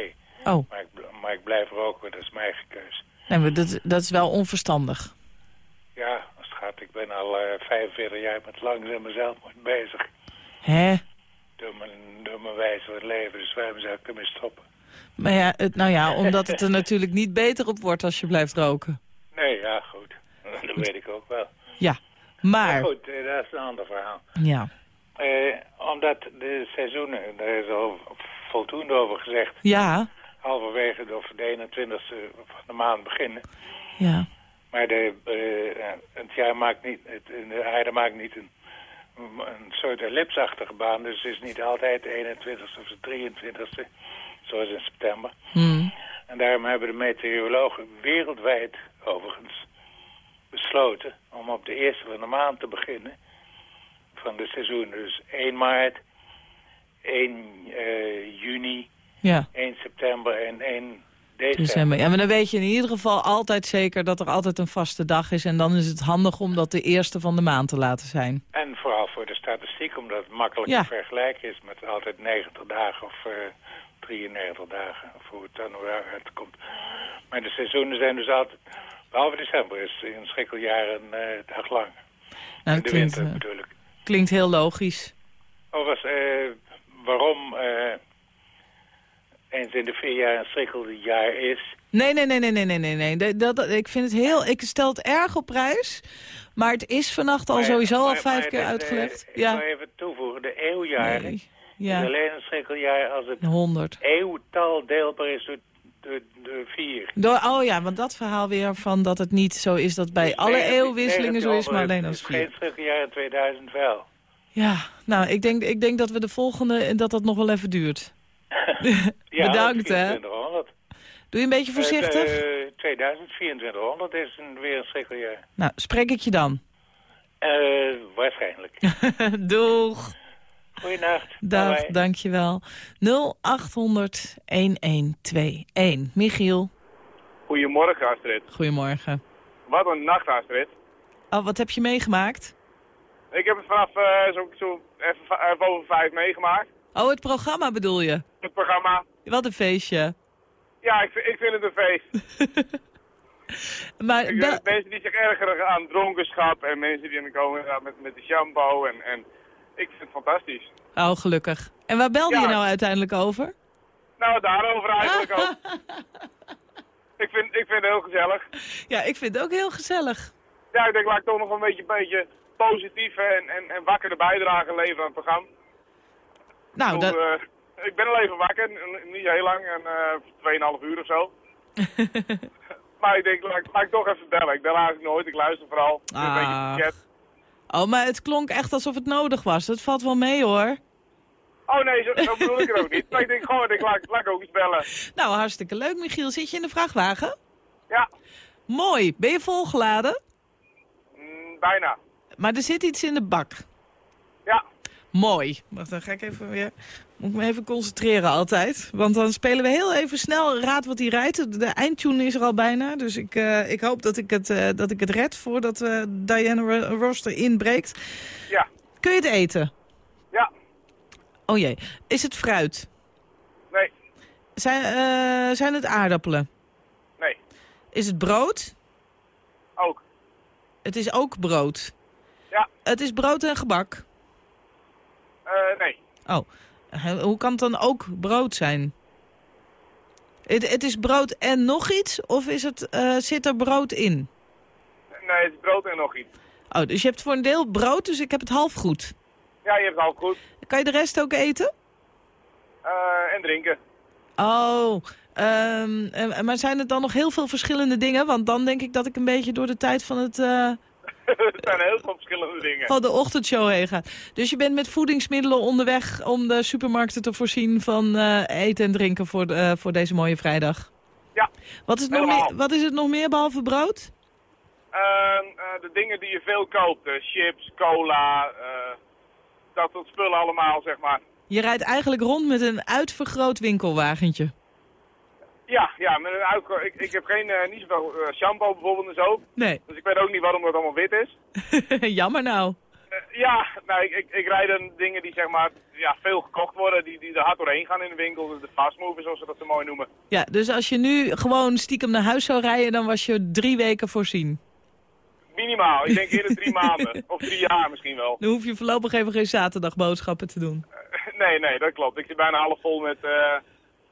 Oh, Maar, ik, maar ik blijf roken, dat is mijn eigen keus. nee, maar dat, dat is wel onverstandig. Ja, als het gaat, ik ben al eh 45 jaar met langzame zelfmoord bezig. Hè? Door mijn, door mijn wijze van leven, dus waarom zou ik ermee stoppen? Maar ja, het, nou ja, omdat het er natuurlijk niet beter op wordt als je blijft roken. Nee, ja, goed. Dat weet ik ook wel. Ja, maar... goed, eh, dat is een ander verhaal. Ja, Eh, omdat de seizoenen, daar is al voldoende over gezegd, ja, halverwege de, of de 21ste van de maand beginnen. ja. Maar de, eh, het jaar maakt niet, het, de aarde maakt niet een, een soort ellipsachtige baan. Dus het is niet altijd de 21ste of de 23ste, zoals in september. Hmm. En daarom hebben de meteorologen wereldwijd overigens besloten om op de eerste van de maand te beginnen van de seizoen. Dus 1 maart, 1 eh, juni, Ja. 1 september en 1 december. December. Ja, maar dan weet je in ieder geval altijd zeker dat er altijd een vaste dag is. En dan is het handig om dat de eerste van de maand te laten zijn. En vooral voor de statistiek, omdat het makkelijk Ja. te vergelijken is met altijd 90 dagen of eh 93 dagen, of hoe het dan uitkomt. Maar de seizoenen zijn dus altijd, behalve december is een schrikkeljaar een eh, dag lang. Nou, In de winter eh, ik. Klinkt heel logisch. Overigens, eh, waarom eh, eens in de vier jaar een schrikkeljaar is... Nee, nee, nee, nee, nee, nee, nee. nee. Dat, dat- dat- ik, vind het heel, ik stel het erg op prijs. Maar het is vannacht al Maar- sowieso al vijf maar keer uitgelegd. Ik ja, wil even toevoegen, de eeuwjaren Nee, ja. is alleen een schrikkeljaar als het 100. eeuwtal deelbaar is door, door, door vier. Door, oh ja, want dat verhaal weer van dat het niet zo is dat bij alle Nee, eeuwwisselingen zo is, maar alleen het als is vier. geen schrikkeljaar in 2000 wel. Ja, nou, ik denk, ik denk dat we de volgende, dat dat nog wel even duurt. Ja, Bedankt, hè. 2400. Doe je een beetje voorzichtig? Eh, eh, 2000, 2400 is een, weer een schrikkeljaar. Nou, spreek ik je dan. Eh, waarschijnlijk. Doeg. Goeienacht. Dag, dankjewel. 0800 1121. Michiel, Goedemorgen, Astrid. goedemorgen. Wat een nacht, Astrid. Oh, wat heb je meegemaakt? Ik heb het vanaf eh, zo, zo even eh, boven vijf meegemaakt. Oh, het programma bedoel je? Het programma. Wat een feestje. Ja, ik, vind- ik vind het een feest. Maar Ik, mensen die zich ergeren aan dronkenschap en mensen die dan komen met, met de shampoo. En, en ik vind het fantastisch. Oh, gelukkig. En waar belde je nou uiteindelijk over? Nou, daarover eigenlijk ook. ik, vind, ik vind het heel gezellig. Ja, ik vind het ook heel gezellig. Ja, ik denk laat ik toch nog een beetje, beetje positief en, en, en wakkere bijdrage leveren aan het programma. Nou, ik, dat... eh, ik ben al even wakker, niet heel lang, en eh 2,5 uur of zo. maar ik denk, laat, ik- laat ik toch even bellen. Ik bel eigenlijk nooit, ik luister vooral. Ik ben een beetje. Oh, maar het klonk echt alsof het nodig was. Dat valt wel mee, hoor. Oh nee, zo, zo bedoel ik het ook niet. Maar ik denk gewoon, ik laat, laat ik ook eens bellen. Nou, hartstikke leuk, Michiel. Zit je in de vrachtwagen? Ja. Mooi. Ben je volgeladen? Mm, bijna. Maar er zit iets in de bak. Ja. Mooi. Wacht, dan ga ik even weer... Moet ik me even concentreren altijd. Want dan spelen we heel even snel Raad wat hij rijdt. De eindtune is er al bijna. Dus ik, eh, ik hoop dat ik, het, eh, dat ik het red voordat eh Diana Ro- Ross erin breekt. Ja. Kun je het eten? Ja. Oh jee. Is het fruit? Nee. Zijn, zijn het aardappelen? Nee. Is het brood? Ook. Het is ook brood. Ja. Het is brood en gebak. Nee. Oh, hoe kan het dan ook brood zijn? Het, het is brood en nog iets? Of is het, eh, zit er brood in? Nee, het is brood en nog iets. Oh, dus je hebt voor een deel brood, dus ik heb het half goed. Ja, je hebt het al goed. Kan je de rest ook eten? Eh, en drinken. Oh, ehm, eh, maar zijn het dan nog heel veel verschillende dingen? Want dan denk ik dat ik een beetje door de tijd van, het, er zijn heel veel verschillende dingen. van de ochtendshow heen ga. Dus je bent met voedingsmiddelen onderweg om de supermarkten te voorzien van eh, eten en drinken voor, de- eh, voor deze mooie vrijdag. Ja. Wat is, het nog meer, wat is het nog meer behalve brood? Ehm, eh, de dingen die je veel koopt. chips, cola, dat soort spullen allemaal, zeg maar. Je rijdt eigenlijk rond met een uitvergroot winkelwagentje. Ja, ja met een ik, ik heb geen, eh, niet zoveel eh, shampoo bijvoorbeeld en zo. Nee, Dus ik weet ook niet waarom dat allemaal wit is. jammer nou. Eh, ja, nou, ik, ik, ik rijd dan dingen die zeg maar ja, veel gekocht worden, die, die er hard doorheen gaan in de winkel. De fast movers, zoals ze dat zo mooi noemen. Ja, dus als je nu gewoon stiekem naar huis zou rijden, dan was je drie weken voorzien. Minimaal, ik denk eerder drie maanden. Of drie jaar misschien wel. Dan hoef je voorlopig even geen zaterdagboodschappen te doen. Nee, nee, dat klopt. Ik zit bijna half vol met,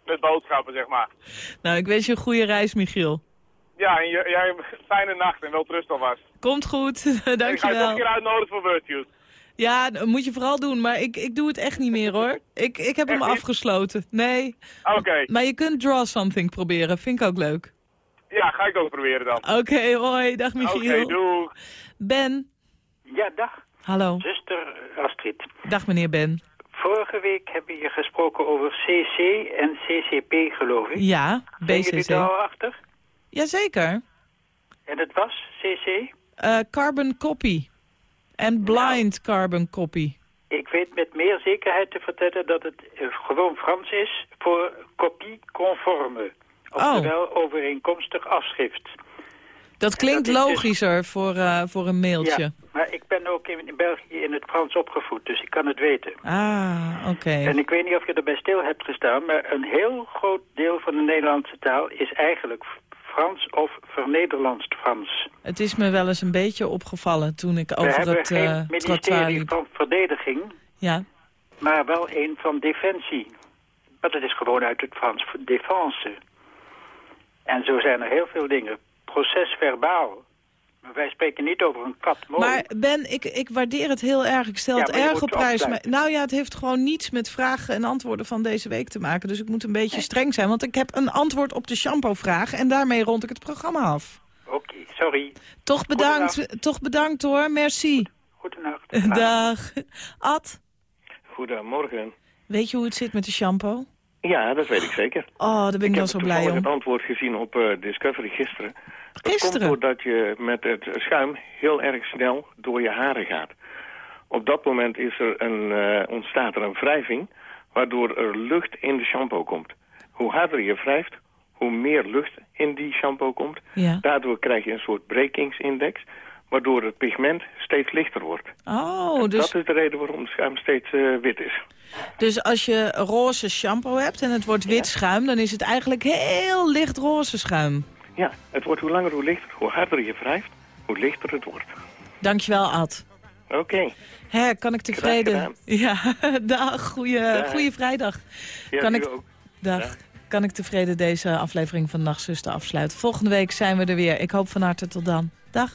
met boodschappen, zeg maar. Nou, ik wens je een goede reis, Michiel. Ja, en jij een fijne nacht en wel rust alvast. Komt goed, En ik ga je toch een dankjewel. keer uitnodigen voor Virtue. Ja, dat moet je vooral doen, maar ik, ik doe het echt niet meer hoor. Ik, ik heb hem niet? afgesloten. Nee. Oké. Maar je kunt Draw Something proberen, vind ik ook leuk. Ja, ga ik ook proberen dan. Oké, hoi. Dag Michiel. Oké, doeg. Ben. Ja, dag. Hallo. Zuster Astrid. Dag meneer Ben. Vorige week hebben je gesproken over CC en CCP, geloof ik. Ja, Zijn jullie BCC. daar al achter? Jazeker. En het was CC? Eh, carbon copy. En blind carbon copy. Ik weet met meer zekerheid te vertellen dat het eh, gewoon Frans is voor kopie conforme. Oftewel overeenkomstig afschrift. Dat klinkt logischer voor, eh, voor een mailtje. Ja, maar ik ben ook in, België in het Frans opgevoed, dus ik kan het weten. Ah, oké. En ik weet niet of je erbij stil hebt gestaan, maar een heel groot deel van de Nederlandse taal is eigenlijk Frans of vernederlandst Frans. Het is me wel eens een beetje opgevallen toen ik We over het geen eh ministerie van verdediging, Ja. maar wel een van defensie. Maar dat is gewoon uit het Frans défense. En zo zijn er heel veel dingen. Procesverbaal. Maar wij spreken niet over een kat. Mooi. Maar Ben, ik, ik waardeer het heel erg. Ik stel Ja, het erg op prijs. Maar, nou ja, het heeft gewoon niets met vragen en antwoorden van deze week te maken. Dus ik moet een beetje streng zijn. Want ik heb een antwoord op de shampoo-vraag. En daarmee rond ik het programma af. Oké, sorry. Toch bedankt, toch bedankt hoor. Merci. Goedenacht. Dag. Ad, Goedemorgen. weet je hoe het zit met de shampoo? Ja, dat weet ik zeker. Oh, daar ben ik, ik dan heb zo blij om. het antwoord gezien op eh, Discovery gisteren. Dat Gisteren? komt doordat je met het schuim heel erg snel door je haren gaat. Op dat moment is er een, eh, ontstaat er een wrijving, waardoor er lucht in de shampoo komt. Hoe harder je wrijft, hoe meer lucht in die shampoo komt. Ja. Daardoor krijg je een soort brekingsindex, waardoor het pigment steeds lichter wordt. Oh, En dus, Dat is de reden waarom het schuim steeds eh, wit is. dus als je roze shampoo hebt en het wordt wit schuim... dan is het eigenlijk heel licht roze schuim. Ja, het wordt hoe langer hoe lichter. Hoe harder je wrijft, hoe lichter het wordt. Dankjewel, Ad. Oké. Hè, kan ik tevreden... Ja, dag, goeie, Dag. vrijdag. Ja, kan ik, ook. Dag. Kan ik tevreden deze aflevering van Nachtzuster afsluiten. Volgende week zijn we er weer. Ik hoop van harte tot dan. Dag.